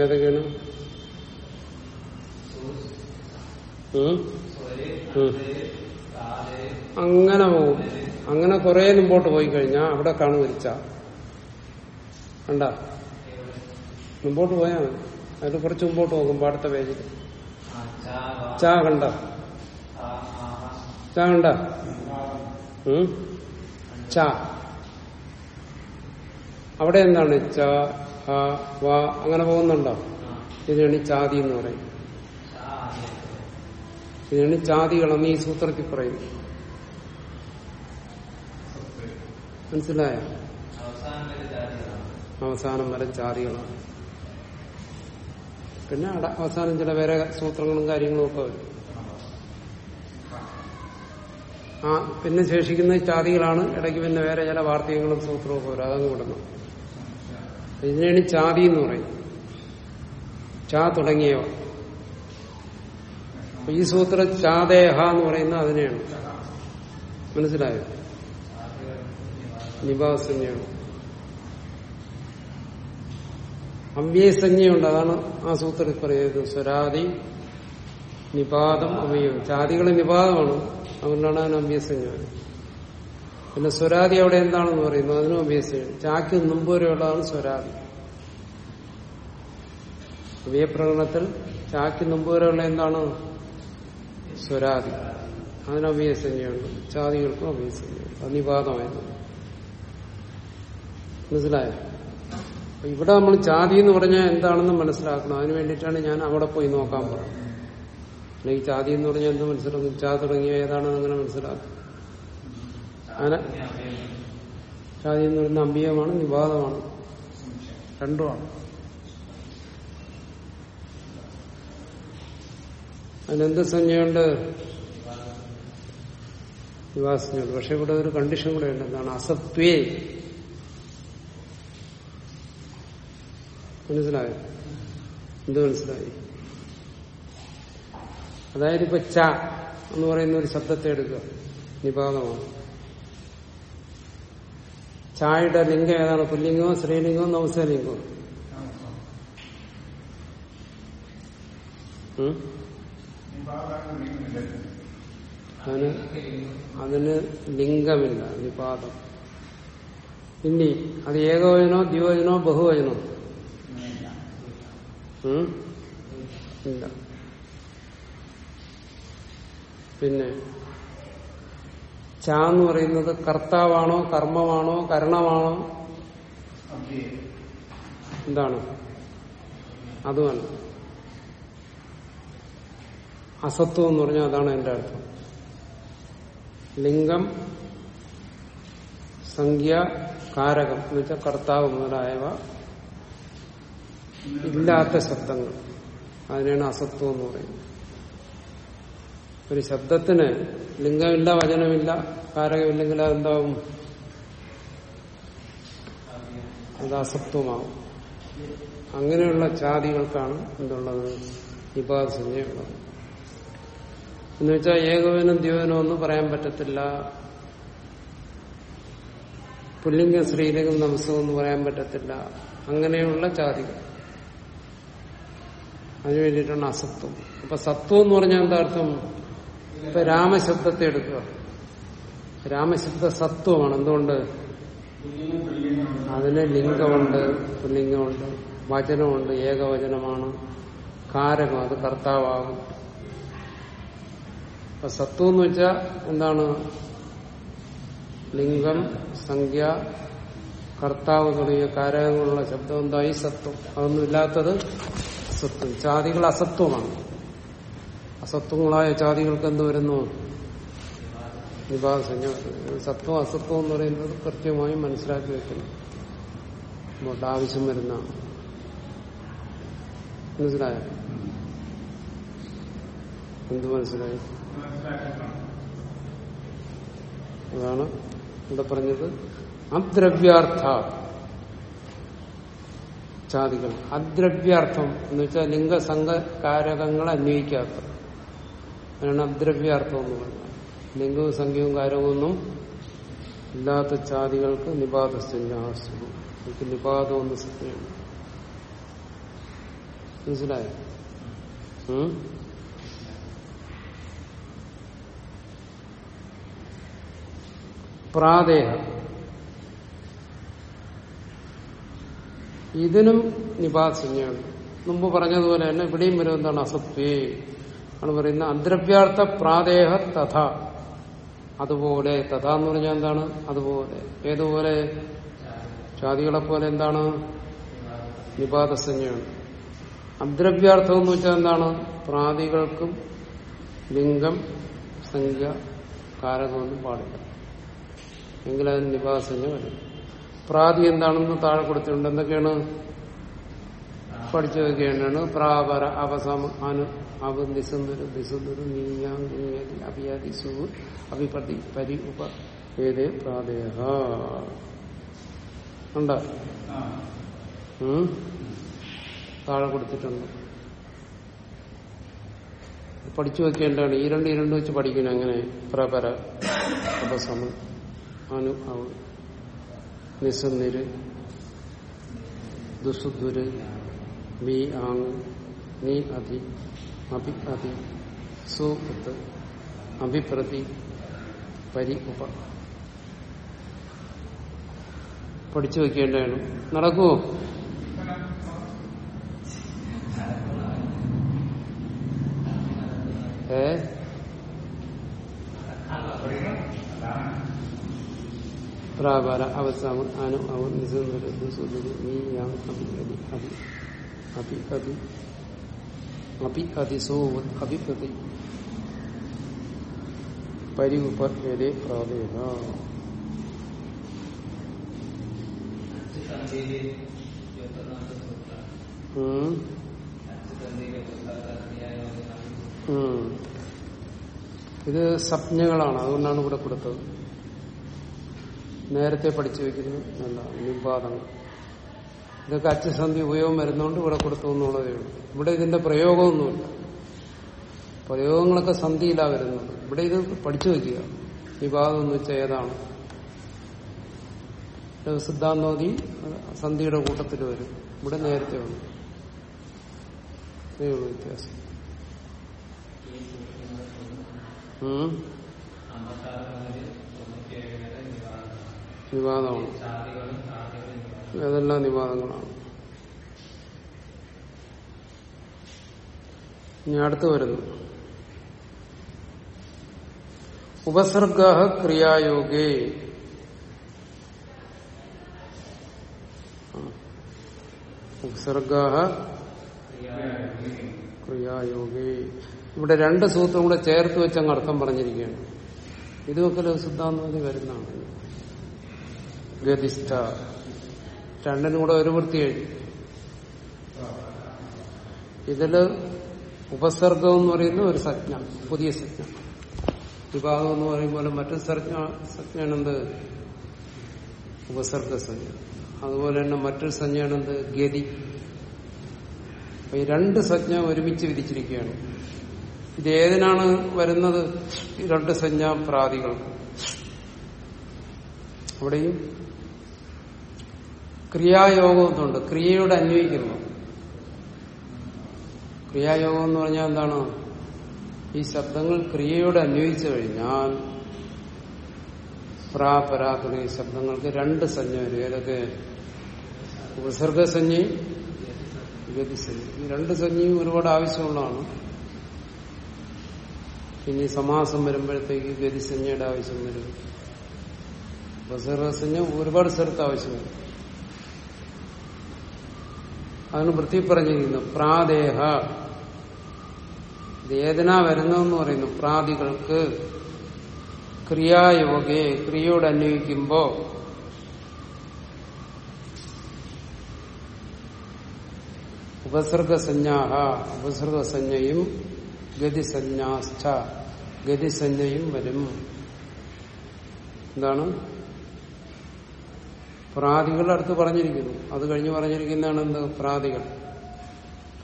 ഏതൊക്കെയാണ്. അങ്ങനെ പോകും അങ്ങനെ കുറെ മുമ്പോട്ട് പോയി കഴിഞ്ഞാ അവിടെ കാണും ഒരു കണ്ടാ? മുമ്പോട്ട് പോയാൽ മതി. കുറച്ച് മുമ്പോട്ട് പോകും അടുത്ത പേജിൽ. ചാ കണ്ട? ചാ കണ്ട? ച. അവിടെ എന്താണ് ച വ അങ്ങനെ പോകുന്നുണ്ടോ? ഇതിനാണ് ചാതി എന്ന് പറയും. ഇതിനാണ് ചാതികളെന്ന് ഈ സൂത്രത്തിൽ പറയും. മനസ്സിലായ? അവസാനം വരെ ചാതികളാണ്. പിന്നെ അവസാനം ചില വേറെ സൂത്രങ്ങളും കാര്യങ്ങളും ഒക്കെ വരും. ആ പിന്നെ ശേഷിക്കുന്ന ചാതികളാണ്. ഇടയ്ക്ക് പിന്നെ വേറെ ചില വാർത്തകങ്ങളും സൂത്രവും ഒക്കെ അതങ്ങ് വിടണം. ഇതിനാണ് ചാതി എന്ന് പറയും. ചാ തുടങ്ങിയവ. ഈ സൂത്രം ചാദേഹ എന്ന് പറയുന്നത് അതിനെയാണ്. മനസ്സിലായോ? നിഭാസഞ്ജയാണ് അവ്യസഞ്ജയുണ്ട് അതാണ് ആ സൂത്രത്തിൽ പറയുന്നത്. സ്വരാദി നിപാതം അവയവം ചാതികൾ നിപാതമാണ്. അതുകൊണ്ടാണ് അതിന് അവ്യസഞ്ജ പിന്നെ സ്വരാതി അവിടെ എന്താണെന്ന് പറയുന്നു? അതിനും അഭ്യസം ചാക്ക് മുമ്പ് വരെയുള്ളതാണ് സ്വരാദി അവ്യപ്രകടനത്തിൽ ചാക്ക് മുമ്പ് വരെയുള്ള എന്താണ്? സ്വരാതി അതിന് അഭ്യസഞ്ജയുണ്ട് ചാതികൾക്കും അഭ്യസഞ്ജയുണ്ട് അത് നിപാതമായിരുന്നു മനസ്സിലായോ? ഇവിടെ നമ്മൾ ജാതി എന്ന് പറഞ്ഞാൽ എന്താണെന്ന് മനസ്സിലാക്കണം. അതിന് വേണ്ടിയിട്ടാണ് ഞാൻ അവിടെ പോയി നോക്കാൻ പറഞ്ഞത്. അല്ലെങ്കിൽ ചാതി എന്ന് പറഞ്ഞാൽ എന്ത് മനസ്സിലാക്കും ചാ തുടങ്ങിയ ഏതാണെന്ന് അങ്ങനെ മനസ്സിലാക്കും. അങ്ങനെ ചാതി എന്ന് പറയുന്ന അമ്പിയമാണ് നിവാദമാണ് രണ്ടുമാണ്. അതിനെന്ത് സംജ്ഞയുണ്ട്? നിവാസങ്ങളുണ്ട് പക്ഷെ ഇവിടെ ഒരു കണ്ടീഷൻ കൂടെ ഉണ്ട്. എന്താണ്? അസത്വേ. മനസ്സിലായോ? എന്ത് മനസ്സിലായി? അതായത് ഇപ്പൊ ച എന്ന് പറയുന്ന ഒരു ശബ്ദത്തെ എടുക്കുക. നിപാതമാണ് ചായയുടെ ലിംഗം ഏതാണ്? പുല്ലിംഗമോ സ്ത്രീലിംഗമോ നവസലിംഗമോ ഉം? അതിന് അതിന് ലിംഗമില്ല. നിപാതം ഇനി അത് ഏകവചനോ ദ്വിവചനോ ബഹുവചനോ? ഇല്ല. പിന്നെ ച എന്ന് പറയുന്നത് കർത്താവാണോ കർമ്മമാണോ കരണമാണോ? എന്താണ്? അതുമല്ല. അസത്വം എന്ന് പറഞ്ഞാൽ അതാണ് എന്റെ അർത്ഥം. ലിംഗം സംഖ്യ കാരകം എന്ന് വെച്ചാൽ കർത്താവ് മുതലായവ ഇല്ലാത്ത ശബ്ദങ്ങൾ. അതിനാണ് അസത്വം എന്ന് പറയുന്നത്. ഒരു ശബ്ദത്തിന് ലിംഗമില്ല വചനമില്ല കാരകമില്ലെങ്കിൽ അതെന്താവും? അത് അസത്വമാവും അങ്ങനെയുള്ള ജാതികൾക്കാണ് എന്തുള്ളത്? നിപാതസഞ്ജയുള്ളത് എന്ന് വെച്ചാൽ ഏകവനും ദ്യോവനും ഒന്നും പറയാൻ പറ്റത്തില്ല. പുല്ലിംഗ സ്ത്രീലിംഗം നമസ്കം എന്ന് പറയാൻ പറ്റത്തില്ല. അങ്ങനെയുള്ള ജാതികൾ. അതിനു വേണ്ടിയിട്ടാണ് അസത്വം അപ്പൊ സത്വം എന്ന് പറഞ്ഞാൽ എന്താ അർത്ഥം? ഇപ്പൊ രാമശബ്ദത്തെ എടുക്കുക. രാമശബ്ദ സത്വമാണ്. എന്തുകൊണ്ട്? അതിന് ലിംഗമുണ്ട് പുല്ലിംഗമുണ്ട് വചനമുണ്ട് ഏകവചനമാണ്. കാരകം അത് കർത്താവാകും. അപ്പൊ സത്വം എന്ന് വെച്ചാൽ എന്താണ്? ലിംഗം സംഖ്യ കർത്താവ് തുടങ്ങിയ കാരകങ്ങളുള്ള ശബ്ദം എന്തായി സത്വം. അതൊന്നും ഇല്ലാത്തത് സത്വം. ജാതികൾ അസത്വമാണ്. അസത്വങ്ങളായ ജാതികൾക്ക് എന്ത് വരുന്നു? വിഭാഗസഞ്ജ സത്വം അസത്വം എന്ന് പറയുന്നത് കൃത്യമായും മനസ്സിലാക്കി വെക്കണം. അങ്ങോട്ട് ആവശ്യം വരുന്ന മനസ്സിലായോ? എന്ത് മനസ്സിലായി? അതാണ് ഇവിടെ പറഞ്ഞത്. അദ്രവ്യാർത്ഥ. ജാതികൾ. അദ്രവ്യാർത്ഥം എന്ന് വെച്ചാൽ ലിംഗസംഘകാരകങ്ങൾ അന്വയിക്കാത്ത അതിനാണ് അദ്രവ്യാർത്ഥം എന്ന് പറയുന്നത് ലിംഗവും സംഖ്യവും കാര്യമൊന്നും ഇല്ലാത്ത ചാതികൾക്ക് നിപാത എനിക്ക് നിപാതം ഒന്ന് സത്യമാണ് മനസ്സിലായോ? ഉം? പ്രാദേഹ. ഇതിനും നിപാസഞ്ജയാണ് മുമ്പ് പറഞ്ഞതുപോലെ തന്നെ ഇവിടെയും വരും എന്താണ് അസത്വേ ആണ് പറയുന്നത്. അദ്രവ്യാർത്ഥ പ്രാദേഹ തഥ. അതുപോലെ തഥ എന്ന് പറഞ്ഞാൽ എന്താണ്? അതുപോലെ. ഏതുപോലെ? ജാതികളെ പോലെ എന്താണ്? നിപാതസഞ്ജയാണ് അദ്രവ്യാർത്ഥം എന്ന് വെച്ചാൽ എന്താണ്? പ്രാതികൾക്കും ലിംഗം സംഖ്യ കാരകമൊന്നും പാടില്ല. എങ്കിലതിന് നിപാതസഞ്ജ വരും. പ്രാതി എന്താണെന്ന് താഴെ കൊടുത്തിട്ടുണ്ട്. എന്തൊക്കെയാണ്? പഠിച്ചു വെക്കുകയാണ് പ്രാപര അവസം അനു അവ നിസന്തുരു ദിസന്തുരു നീയാം നീയതി അഭിയാതി സു അഭിപതി പരി ഉപ ഏതേ പ്രാദേഹ. ഉണ്ടോ? താഴെ കൊടുത്തിട്ടുണ്ട്. പഠിച്ചു വെക്കേണ്ടതാണ് ഈ രണ്ട് ഇരണ്ട് രണ്ട് വെച്ച് പഠിക്കണം അങ്ങനെ പ്രപര അപസമ അനു അവ നിസ്സുന്നിര് ദുസുദ്ദുര് മീ ആങ് നീ അതി അഭി അതി സു ഉത്ത് അഭിപ്രതി പരി ഉപ. പഠിച്ചു വെക്കേണ്ടതാണ്. നടക്കുമോ ഏ? പ്രാപാര അവസാമ അനു അവ നിസുന്ദര അഭി അഭി അഭി. അഭി അതിസോ അഭിപ്രതി പരി ഉപേതേ പ്രാദേഹ ഉം. ഉം. ഇത് സംജ്ഞകളാണ് അതുകൊണ്ടാണ് ഇവിടെ കൊടുത്തത് നേരത്തെ പഠിച്ചു വെക്കുന്നത് നല്ല നിപാതങ്ങൾ ഇതൊക്കെ അച്ഛസന്ധി ഉപയോഗം വരുന്നതുകൊണ്ട് ഇവിടെ കൊടുത്തു എന്നുള്ളതേ ഉള്ളൂ. ഇവിടെ ഇതിന്റെ പ്രയോഗമൊന്നുമില്ല. പ്രയോഗങ്ങളൊക്കെ സന്ധിയിലാ വരുന്നത്. ഇവിടെ ഇത് പഠിച്ചു വെക്കുക. ഈ ഭാഗം എന്ന് വെച്ചാൽ ഏതാണ് സിദ്ധാന്തോതി സന്ധിയുടെ കൂട്ടത്തിൽ വരും. ഇവിടെ നേരത്തെ വന്നു ഇതേ ഉള്ളൂ വ്യത്യാസം. വിവാദമാണ്. ഏതെല്ലാം നിവാദങ്ങളാണ്. ഇനി അടുത്ത് വരുന്നു. ഉപസർഗ ക്രിയായോഗേ. ഉപസർഗ ക്രിയായോഗേ. ഇവിടെ രണ്ട് സൂത്രം കൂടെ ചേർത്ത് വെച്ച് അങ്ങ് അർത്ഥം പറഞ്ഞിരിക്കുകയാണ്. ഇതുമൊക്കെ സിദ്ധാന്തം വരുന്നതാണ്. ഗതിഷ്ഠ. രണ്ടിനും കൂടെ ഒരു വൃത്തി എഴുതി ഇതിൽ ഉപസർഗം എന്ന് പറയുന്ന ഒരു സജ്ഞ പുതിയ സജ്ഞ. വിഭാഗം എന്ന് പറയുമ്പോൾ മറ്റൊരു സജ്ഞ സജ്ഞാണെന്ത്? ഉപസർഗ സജ്ഞ. അതുപോലെ തന്നെ മറ്റൊരു സഞ്ജയാണെന്ത് ഗതി. ഈ രണ്ട് സജ്ഞ ഒരുമിച്ച് വിരിച്ചിരിക്കുകയാണ് ഇത് ഏതിനാണ് വരുന്നത്? രണ്ട് സജ്ഞ പ്രാതികൾ അവിടെയും ക്രിയായോഗം എന്നുണ്ട് ക്രിയയോട് അന്വയിക്കുന്നു. ക്രിയായോഗം എന്ന് പറഞ്ഞാൽ എന്താണ്? ഈ ശബ്ദങ്ങൾ ക്രിയയോട് അന്വയിച്ചു കഴിഞ്ഞാൽ പ്രാ പരാ തുടങ്ങിയ ശബ്ദങ്ങൾക്ക് രണ്ട് സഞ്ജ വരും. ഏതൊക്കെ? ഉപസർഗസഞ്ജയും ഗതിസഞ്ജയും ഈ രണ്ട് സഞ്ജയും ഒരുപാട് ആവശ്യമുള്ളതാണ്. ഇനി സമാസം വരുമ്പോഴത്തേക്ക് ഗതിസഞ്ജയുടെ ആവശ്യം വരും. ഉപസർഗസഞ്ജ ഒരുപാട് സ്ഥലത്ത് ആവശ്യമുണ്ട് അതിന് വൃത്തി പറഞ്ഞിരിക്കുന്നു പ്രാദേഹ. വേദന വരുന്നതെന്ന് പറയുന്നു. പ്രാതികൾക്ക് ക്രിയായോഗെ ക്രിയയോട് അന്വയിക്കുമ്പോ ഉപസർഗസഞ്ജാഹ ഉപസർഗസഞ്ജയും ഗതിസഞ്ജാസ്ഥ ഗതിസഞ്ജയും വരും. എന്താണ്? പ്രാതികൾ അടുത്ത് പറഞ്ഞിരിക്കുന്നു. അത് കഴിഞ്ഞ് പറഞ്ഞിരിക്കുന്നതാണ് എന്ത്? പ്രാതികൾ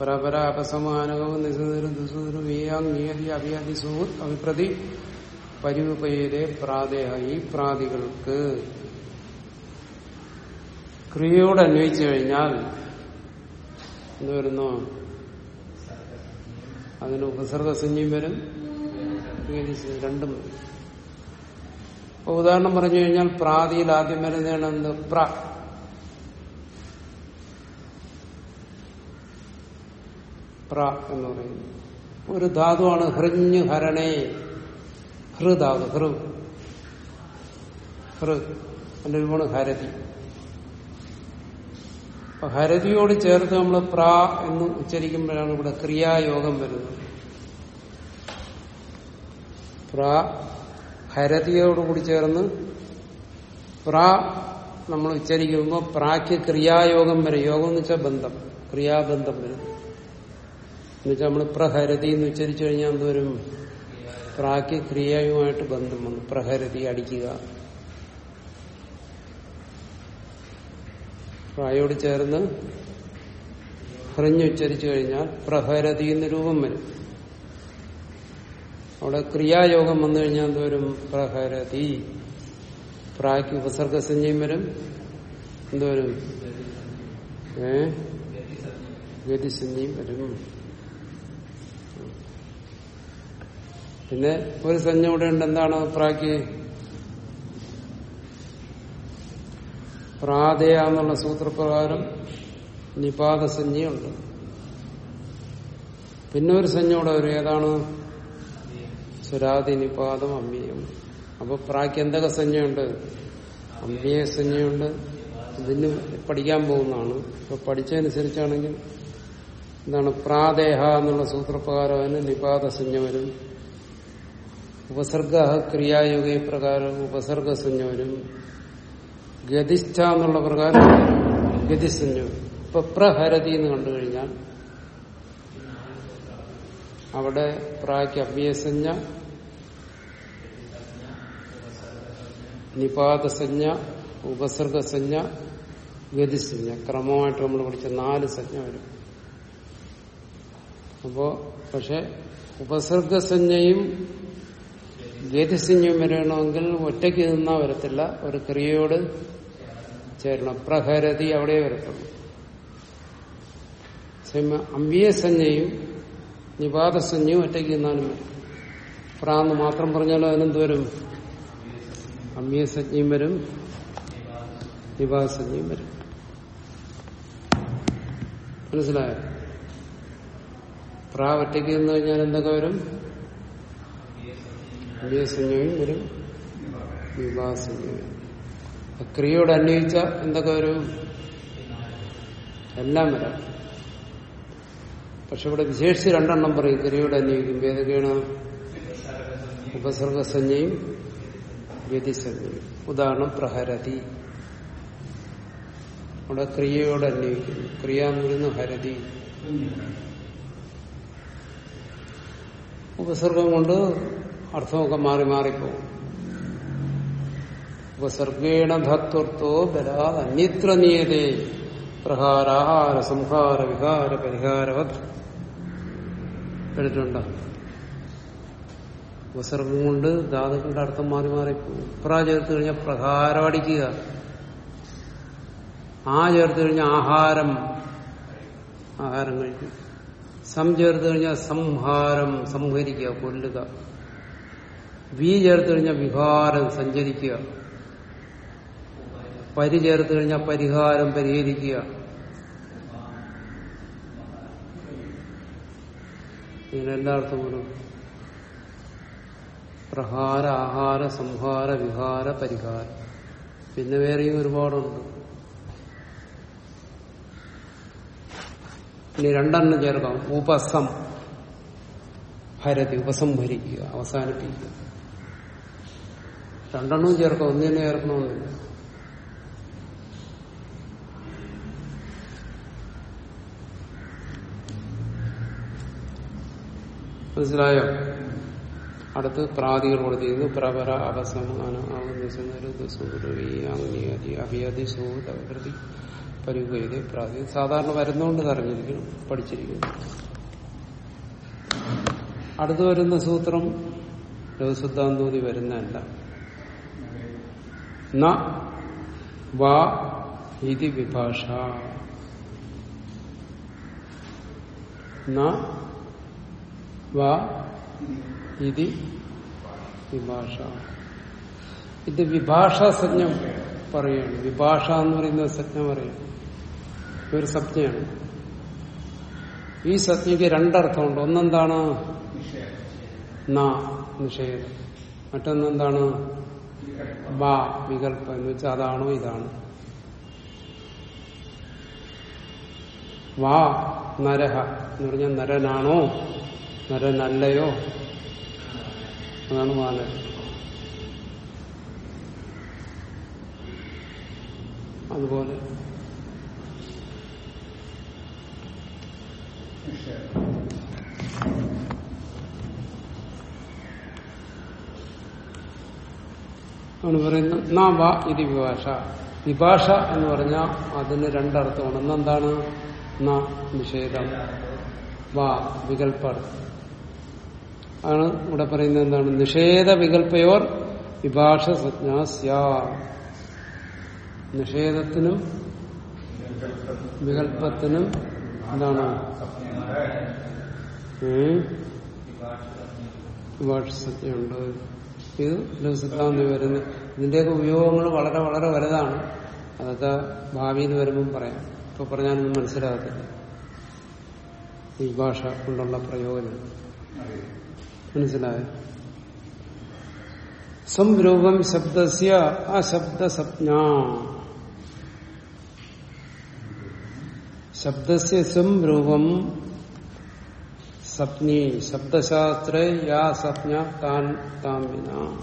പരപര അപസമാനകവും നിസുതരും ദുസുതരും വീയാം നിയതി അഭിയാതി സൂത് അഭിപ്രതി പരിവുപയതേ പ്രാദേഹ ഈ പ്രാതികൾക്ക് ക്രിയയോട് അന്വയിച്ചു കഴിഞ്ഞാൽ എന്ത് വരുന്നു? അതിന് ഉപസർഗസഞ്ജയും വരും. രണ്ടും വരും. അപ്പൊ ഉദാഹരണം പറഞ്ഞു കഴിഞ്ഞാൽ പ്രാതിയിൽ ആദ്യം വരുന്നതാണ് എന്ത്? പ്ര. പ്ര എന്ന് പറയുന്നത്. ഒരു ധാതുവാണ് ഹൃഞ്ഞ് ഹരണേ. ഹൃധാതു ഹൃ. ഹൃ. എന്റെ രൂപമാണ് ഹരതി. അപ്പൊ ഹരതിയോട് ചേർത്ത് നമ്മൾ പ്രാ എന്ന് ഉച്ചരിക്കുമ്പോഴാണ് ഇവിടെ ക്രിയായോഗം വരുന്നത്. പ്ര ഹരതിയോടുകൂടി ചേർന്ന് പ്രാ നമ്മൾ ഉച്ചരിക്കുമ്പോൾ പ്രാക്ക് ക്രിയായോഗം വരെ. യോഗം എന്ന് വെച്ചാൽ ബന്ധം. ക്രിയാബന്ധം വരും. എന്നുവെച്ചാൽ നമ്മൾ പ്രഹരതി എന്ന് ഉച്ചരിച്ചു കഴിഞ്ഞാൽ എന്തോരും പ്രാക്ക് ക്രിയയുമായിട്ട് ബന്ധം വന്നു. പ്രഹരതി അടിക്കുക. പ്രായോട് ചേർന്ന് ഹൃഞ്ഞുച്ചരിച്ചു കഴിഞ്ഞാൽ പ്രഹരതി എന്ന് രൂപം വരും. അവിടെ ക്രിയായോഗം വന്നു കഴിഞ്ഞാൽ എന്തോരും പ്രഹരതി പ്രാക്ക് ഉപസർഗസഞ്ജയം വരും. എന്തോരും? ഏ? ഗതിസഞ്ജയും വരും. പിന്നെ ഒരു സഞ്ജ ഇവിടെ ഉണ്ട്. എന്താണ് പ്രാക്ക് പ്രാതയ എന്നുള്ള സൂത്രപ്രകാരം നിപാതസഞ്ജയുണ്ട് പിന്നെ ഒരു സഞ്ജ ഇവിടെ വരും. ഏതാണ്? സുരാതി നിപാതം അമ്മിയം. അപ്പൊ പ്രാക്ക് എന്തൊക്കെ സഞ്ജയുണ്ട് അമ്മിയ സഞ്ജയുണ്ട് ഇതിന് പഠിക്കാൻ പോകുന്നതാണ്. അപ്പൊ പഠിച്ചതനുസരിച്ചാണെങ്കിൽ എന്താണ് പ്രാദേഹ എന്നുള്ള സൂത്രപ്രകാരം അതിന് നിപാതസഞ്ജ വരും. ഉപസർഗ ക്രിയായോഗ പ്രകാരം ഉപസർഗസഞ്ജ വരും. ഗതിഷ്ഠ എന്നുള്ള പ്രകാരം ഗതിസഞ്ജ ഇപ്പൊ പ്രഹരതി എന്ന് കണ്ടു കഴിഞ്ഞാൽ അവിടെ പ്രാക്ക് അഭ്യസഞ്ജ നിപാതസഞ്ജ ഉപസർഗസഞ്ജ ഗതിസഞ്ജ ക്രമമായിട്ട് നമ്മൾ പഠിച്ച നാല് സഞ്ജ വരും. അപ്പോ പക്ഷെ ഉപസർഗസഞ്ജയും ഗതിസഞ്ജയും വരണമെങ്കിൽ ഒറ്റയ്ക്ക് നിന്നാ വരത്തില്ല. ഒരു ക്രിയയോട് ചേരണം. പ്രഹരതി അവിടെ വരത്തുള്ളൂ. അമ്പിയസഞ്ജയും നിപാതസഞ്ജയും ഒറ്റയ്ക്ക് നിന്നാലും വരും. പ്രാന്ന് മാത്രം പറഞ്ഞാലും അതിനെന്തോരും അമ്മിയസഞ്ജയും വരും നിവാസജ്ഞയും വരും മനസ്സിലായോ? പ്രാ ഒറ്റയ്ക്ക് എന്ന് കഴിഞ്ഞാൽ എന്തൊക്കെ വരും? അമ്യസജ്ഞയും വരും. വരും ക്രിയയോട് അന്വയിച്ച എന്തൊക്കെ വരും? എല്ലാം വരാം. പക്ഷെ ഇവിടെ വിശേഷിച്ച് രണ്ടെണ്ണം പറയും. ക്രിയയോട് അന്വയിക്കും. ഏതൊക്കെയാണ്? ഉപസർഗസഞ്ജയും വ്യതിസഞ്ജയും ഉദാഹരണം പ്രഹരതി. അവിടെ ക്രിയയോട് അന്വയിക്കുന്നു ക്രിയ എന്ന് പറയുന്ന ഹരതി. ഉപസർഗം കൊണ്ട് അർത്ഥമൊക്കെ മാറി മാറിപ്പോകും ഉപസർഗേണ ഭക്തൃത്വോ ബലാ അന്യത്ര നിയതേ. പ്രഹാരാഹാര സംഹാര വിഹാര പരിഹാരവത് കേട്ടിട്ടുണ്ടോ? ഉപസർഗം കൊണ്ട് ധാതുക്കളുടെ അർത്ഥം മാറി മാറി. ഇപ്രാ പ്ര ചേർത്ത് കഴിഞ്ഞാൽ പ്രഹാരം അടിക്കുക. ആ ചേർത്ത് കഴിഞ്ഞാൽ ആഹാരം. ആഹാരം കഴിക്കും. സം ചേർത്ത് കഴിഞ്ഞാൽ സംഹാരം സംഹരിക്കുക കൊല്ലുക. വി ചേർത്ത് കഴിഞ്ഞാൽ വിഹാരം സഞ്ചരിക്കുക. പരി ചേർത്ത് കഴിഞ്ഞാൽ പരിഹാരം പരിഹരിക്കുക. ഇങ്ങനെ എല്ലാ അർത്ഥങ്ങളും പ്രഹാര ആഹാര സംഹാര വിഹാര പരിഹാരം. പിന്നെ വേറെയും ഒരുപാടുണ്ട്. ഇനി രണ്ടെണ്ണം ചേർക്കാം. ഉപസം ഹരതി ഉപസംഹരിക്കുക അവസാനിപ്പിക്കുക. രണ്ടെണ്ണവും ചേർക്കാം. ഒന്നിനെ ചേർക്കണമെന്നില്ല മനസ്സിലായോ? അടുത്ത് പ്രാതികൾ ആവുന്നതി അഭിയതി സൂതകൃതി പരിഗതി പ്രാതി സാധാരണ വരുന്നോണ്ട് അറിഞ്ഞിരിക്കണം പഠിച്ചിരിക്കുന്നു അടുത്ത് വരുന്ന സൂത്രം ലഘുസിദ്ധാന്തൂതി വരുന്നതല്ല. ന വിഭാഷ. വാ ഇതി വിഭാഷ. ഇത് വിഭാഷാസജ്ഞം പറയുകയാണ് വിഭാഷ എന്ന് പറയുന്ന സജ്ഞ പറയുകയാണ് ഒരു സജ്ഞയാണ്. ഈ സജ്ഞയ്ക്ക് രണ്ടർത്ഥമുണ്ട്. ഒന്നെന്താണ്? നിഷേധം. മറ്റൊന്നെന്താണ്? വാ വികല്പം എന്ന് വെച്ചാൽ അതാണോ ഇതാണ്. വാ നരഹ എന്ന് പറഞ്ഞാൽ നരനാണോ? നരനല്ലയോ? അതാണ് മാല അതുപോലെ. വിഭാഷ. വിഭാഷ എന്ന് പറഞ്ഞാൽ അതിന് രണ്ടർത്ഥമാണ്. ഒന്നെന്താണ് നിഷേധം. വാ വികല്പാർത്ഥം ആണ് ഇവിടെ പറയുന്നത് എന്താണ്? നിഷേധ വികല്പയോർ വിഭാഷ സജ്ഞ സ്യാ. നിഷേധത്തിനും വികല്പത്തിനും എന്താണ്? ഉം? വിഭാഷ സജ്ഞയുണ്ട് ഇത് ലഘുസിദ്ധാന്തി വരുന്ന ഇതിന്റെയൊക്കെ ഉപയോഗങ്ങൾ വളരെ വളരെ വലുതാണ്. അതൊക്കെ ഭാവിയിൽ വരുമ്പം പറയാം. ഇപ്പൊ പറഞ്ഞാലൊന്നും മനസ്സിലാകത്തില്ല. ഈ ഭാഷ കൊണ്ടുള്ള പ്രയോജനം. മനസ്സിലായോ? സംരൂപം ശബ്ദസ്യ അശബ്ദസജ്ഞ ശബ്ദസ്യ സംരൂപം സപ്നി ശബ്ദശാസ്ത്രേ യാ സപ്ന താമിന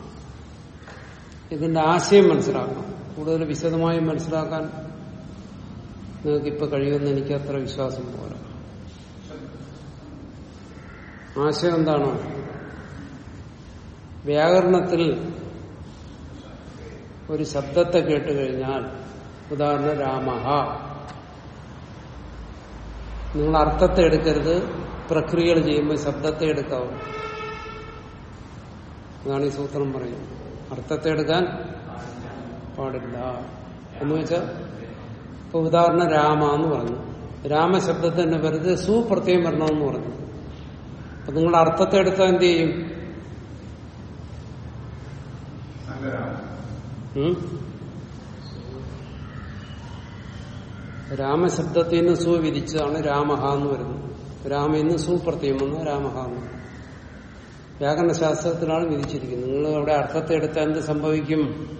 ഇതിന്റെ ആശയം മനസ്സിലാക്കണം. കൂടുതൽ വിശദമായി മനസ്സിലാക്കാൻ നിങ്ങൾക്ക് ഇപ്പൊ കഴിയുമെന്ന് എനിക്ക് അത്ര വിശ്വാസം പോരാ. ആശയം എന്താണ്? വ്യാകരണത്തിൽ ഒരു ശബ്ദത്തെ കേട്ട് കഴിഞ്ഞാൽ ഉദാഹരണം രാമഹ നിങ്ങൾ അർത്ഥത്തെ എടുക്കരുത് പ്രക്രിയകൾ ചെയ്യുമ്പോൾ ശബ്ദത്തെ എടുക്കാവും. അതാണ് ഈ സൂത്രം പറയുന്നത്. അർത്ഥത്തെ എടുക്കാൻ പാടില്ല. എന്ന് വെച്ചാൽ ഇപ്പൊ ഉദാഹരണം രാമ എന്ന് പറഞ്ഞു. രാമശബ്ദത്തിന്റെ വെറുതെ സുപ്രത്യം വരണമെന്ന് പറഞ്ഞു. അപ്പൊ നിങ്ങൾ അർത്ഥത്തെ എടുത്താൽ എന്ത് ചെയ്യും ഉം? രാമശബ്ദത്തിൽ നിന്ന് സു വിരിച്ചതാണ് രാമഹ എന്ന് വരുന്നത്. രാമെന്ന് സുപ്രത്യം വന്ന രാമഹ എന്ന്. വ്യാകരണ ശാസ്ത്രത്തിലാണ് വിധിച്ചിരിക്കുന്നത്. നിങ്ങൾ അവിടെ അർത്ഥത്തെ എടുത്താൽ എന്ത് സംഭവിക്കും?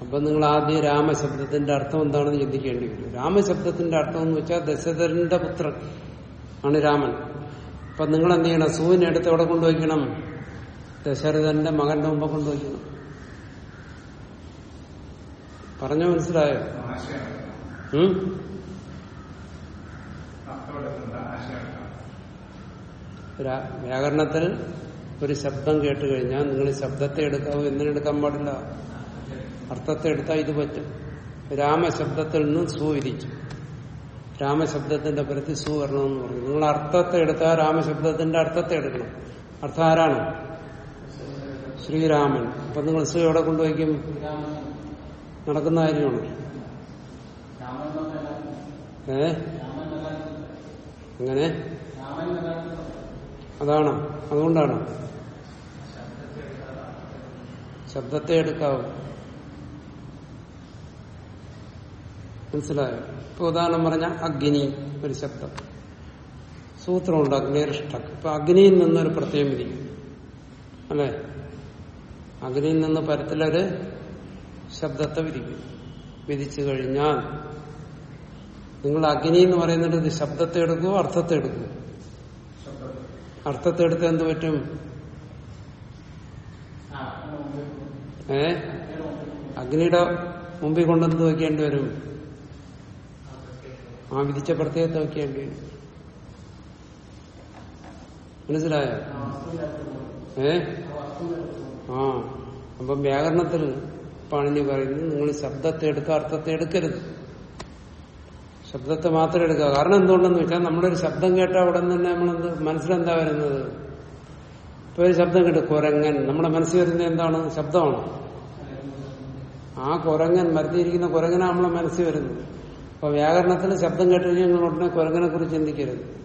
അപ്പൊ നിങ്ങൾ ആദ്യം രാമശബ്ദത്തിന്റെ അർത്ഥം എന്താണെന്ന് ചിന്തിക്കേണ്ടി വരും. രാമശബ്ദത്തിന്റെ അർത്ഥം എന്ന് വെച്ചാൽ ദശരഥന്റെ പുത്രൻ ആണ് രാമൻ. അപ്പൊ നിങ്ങൾ എന്ത് ചെയ്യണം? സൂവിനെ എടുത്ത് എവിടെ കൊണ്ടുവയ്ക്കണം? ദശരഥന്റെ മകന്റെ മുമ്പ് കൊണ്ടുവയ്ക്കണം. പറഞ്ഞു മനസ്സിലായോ? വ്യാകരണത്തിൽ ഒരു ശബ്ദം കേട്ട് കഴിഞ്ഞാൽ നിങ്ങൾ ശബ്ദത്തെ എടുക്കാവോ? എന്തിനെടുക്കാൻ പാടില്ല? അർത്ഥത്തെ എടുത്താൽ ഇത് പറ്റും. രാമശബ്ദത്തിൽ നിന്നും സൂ രാമശബ്ദത്തിന്റെ പരത്തി സുവർണം എന്ന് പറഞ്ഞു. നിങ്ങൾ അർത്ഥത്തെ എടുത്താൽ രാമശബ്ദത്തിന്റെ അർത്ഥത്തെ എടുക്കണം. അർത്ഥം ആരാണ്? ശ്രീരാമൻ. അപ്പൊ നിങ്ങൾ സു എവിടെ കൊണ്ടുവയ്ക്കും? നടക്കുന്ന കാര്യമാണ്. ഏ? അങ്ങനെ അതാണ്. അതുകൊണ്ടാണ്. ശബ്ദത്തെ എടുക്കാവും. മനസ്സിലായോ? ഇപ്പൊ ഉദാഹരണം പറഞ്ഞ അഗ്നി ഒരു ശബ്ദം. സൂത്രമുണ്ട് അഗ്നിരിഷ്ടക്ക് ഇപ്പൊ അഗ്നിയിൽ നിന്നൊരു പ്രത്യേകം വിരിക്കും അല്ലെ? അഗ്നിയിൽ നിന്ന് പരത്തിലൊരു ശബ്ദത്തെ വിരിക്കും. വിധിച്ചു കഴിഞ്ഞാൽ നിങ്ങൾ അഗ്നി എന്ന് പറയുന്നത് ശബ്ദത്തെ എടുക്കുമോ അർത്ഥത്തെ എടുക്കുമോ അർത്ഥത്തെ എടുത്ത് എന്ത് പറ്റും? ഏ? അഗ്നിയുടെ മുമ്പിൽ കൊണ്ടെന്ത് വയ്ക്കേണ്ടി വരും. ആ വിധിച്ച പ്രത്യേകത്തെ വയ്ക്കേണ്ടി വരും മനസ്സിലായോ? ഏ? ആ. അപ്പം വ്യാകരണത്തിൽ പാണിനി പറയുന്നത് നിങ്ങൾ ശബ്ദത്തെ എടുക്കുക അർത്ഥത്തെ എടുക്കരുത്. ശബ്ദത്തെ മാത്രം എടുക്കുക. കാരണം എന്തുകൊണ്ടെന്ന് വെച്ചാൽ നമ്മളൊരു ശബ്ദം കേട്ടാൽ ഉടൻ തന്നെ നമ്മളെന്ത് മനസ്സിലെന്താ വരുന്നത്? ഇപ്പൊ ഒരു ശബ്ദം കേട്ട് കുരങ്ങൻ. നമ്മുടെ മനസ്സിൽ വരുന്നത് എന്താണ്? ശബ്ദമാണ്. ആ കുരങ്ങൻ മരത്തിയിരിക്കുന്ന കൊരങ്ങനാണ് നമ്മളെ മനസ്സിൽ വരുന്നത്. അപ്പൊ വ്യാകരണത്തിൽ ശബ്ദം കേട്ട് കഴിഞ്ഞാൽ നിങ്ങൾ ഉടനെ കുരങ്ങനെ കുറിച്ച് ചിന്തിക്കരുത്.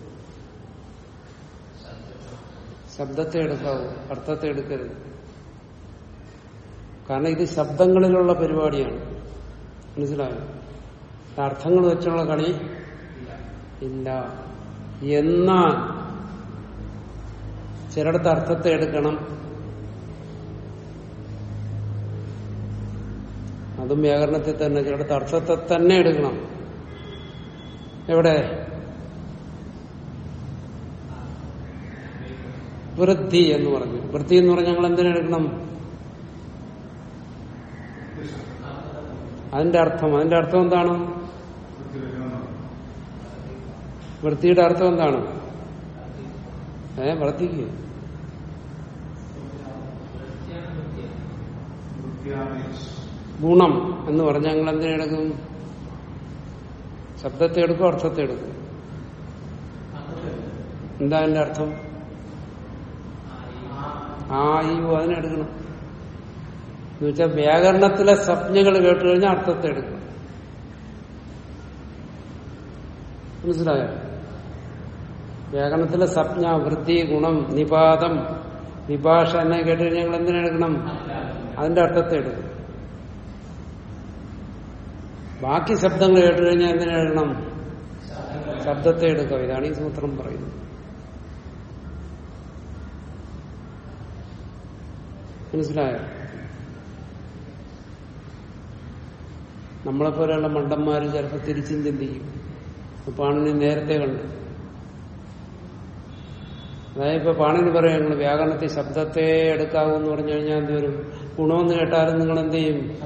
ശബ്ദത്തെ എടുക്കാവൂ അർത്ഥത്തെ എടുക്കരുത്. കാരണം ഇത് ശബ്ദങ്ങളിലുള്ള പരിപാടിയാണ്. മനസ്സിലായോ? അർത്ഥങ്ങൾ വെച്ചുള്ള കളി ഇല്ല. എന്നാൽ ചിലടത്ത് അർത്ഥത്തെ എടുക്കണം. അതും വ്യാകരണത്തിൽ തന്നെ. ചിലടത്ത് അർത്ഥത്തെ തന്നെ എടുക്കണം. എവിടെ? വൃദ്ധി എന്ന് പറഞ്ഞു. വൃത്തി എന്ന് പറഞ്ഞാൽ ഞങ്ങൾ എന്തിനെടുക്കണം അതിന്റെ അർത്ഥം. അതിന്റെ അർത്ഥം എന്താണ്? വൃത്തിയുടെ അർത്ഥം എന്താണ്? ഏ വൃത്തിക്ക് ഗുണം എന്ന് പറഞ്ഞാൽ ഞങ്ങൾ എന്തിനെടുക്കും ശബ്ദത്തെ എടുക്കും അർത്ഥത്തെ എടുക്കും. എന്താ അതിന്റെ അർത്ഥം? ആ ഈ അതിനെടുക്കണം എന്ന് വെച്ചാൽ വ്യാകരണത്തിലെ സംജ്ഞകൾ കേട്ട് കഴിഞ്ഞാൽ അർത്ഥത്തെ എടുക്കണം. മനസ്സിലായോ? വ്യാകരണത്തിലെ സംജ്ഞ വൃത്തി ഗുണം നിപാതം വിഭാഷ എന്നെ കേട്ട് കഴിഞ്ഞാൽ ഞങ്ങൾ എന്തിനെടുക്കണം അതിന്റെ അർത്ഥത്തെ എടുക്കും ബാക്കി ശബ്ദങ്ങൾ കേട്ട് കഴിഞ്ഞാൽ എന്തിനെടുക്കണം ശബ്ദത്തെ എടുക്കാം ഇതാണ് ഈ സൂത്രം പറയുന്നത്. മനസ്സിലായോ? നമ്മളെപ്പോലെയുള്ള മണ്ടന്മാര് ചിലപ്പോൾ തിരിച്ചും ചിന്തിക്കും പാണിനി നേരത്തെ കണ്ടു. അതായത് ഇപ്പൊ പാണിനി പറയാം നിങ്ങൾ വ്യാകരണത്തിൽ ശബ്ദത്തെ എടുക്കാവൂ എന്ന് പറഞ്ഞു കഴിഞ്ഞാൽ എന്തുവരും ഗുണമെന്ന് കേട്ടാലും നിങ്ങൾ എന്ത് ചെയ്യും?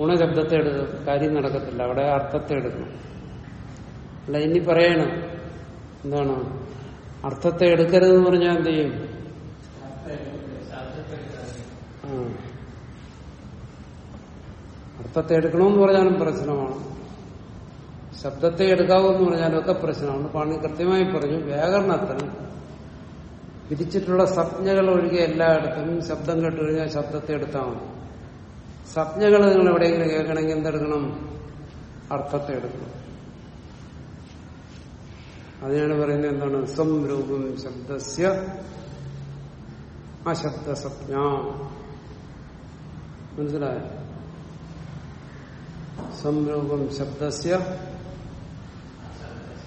ഗുണശബ്ദത്തെ എടുക്കും. കാര്യം നടക്കത്തില്ല. അവിടെ അർത്ഥത്തെ എടുക്കണം. അല്ല ഇനി പറയണം. എന്താണ്? അർത്ഥത്തെ എടുക്കരുതെന്ന് പറഞ്ഞാൽ എന്ത് ചെയ്യും. അർത്ഥത്തെ എടുക്കണമെന്ന് പറഞ്ഞാലും പ്രശ്നമാണ്. ശബ്ദത്തെ എടുക്കാവെന്ന് പറഞ്ഞാലും ഒക്കെ പ്രശ്നമാണ്. പാണി കൃത്യമായി പറഞ്ഞു. വ്യാകരണത്തിന് വിധിച്ചിട്ടുള്ള സംജ്ഞകൾ ഒഴികെ എല്ലായിടത്തും ശബ്ദം കേട്ടുകഴിഞ്ഞാൽ ശബ്ദത്തെ എടുത്താൽ മതി. സംജ്ഞകൾ നിങ്ങൾ എവിടെയെങ്കിലും കേൾക്കണമെങ്കിൽ എന്തെടുക്കണം? അർത്ഥത്തെ എടുക്കണം. അതിനാണ് പറയുന്നത് എന്താണ്? സംരൂപം ശബ്ദസ്യ അശബ്ദ സംജ്ഞ മനസ്സിലായോ സംരൂപം ശബ്ദസ്യ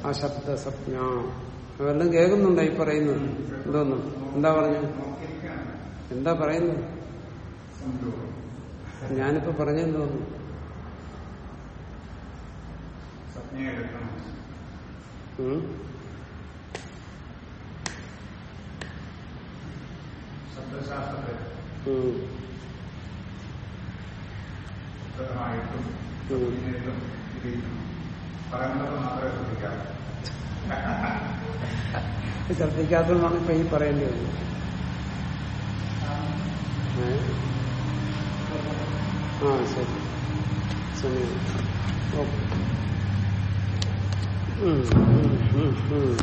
അശബ്ദ സ്വപ്ന അതെല്ലാം കേൾക്കുന്നുണ്ടോ ഈ പറയുന്നത്. എന്തോന്നു? എന്താ പറഞ്ഞു എന്താ പറയുന്നത്? ഞാനിപ്പോ പറഞ്ഞെന്ന് തോന്നുന്നു. ശ്രദ്ധിക്കാത്തതാണ് ഇപ്പൊ ഈ പറയേണ്ടി വന്നത്. 啊，是，是的，哦，嗯嗯嗯嗯。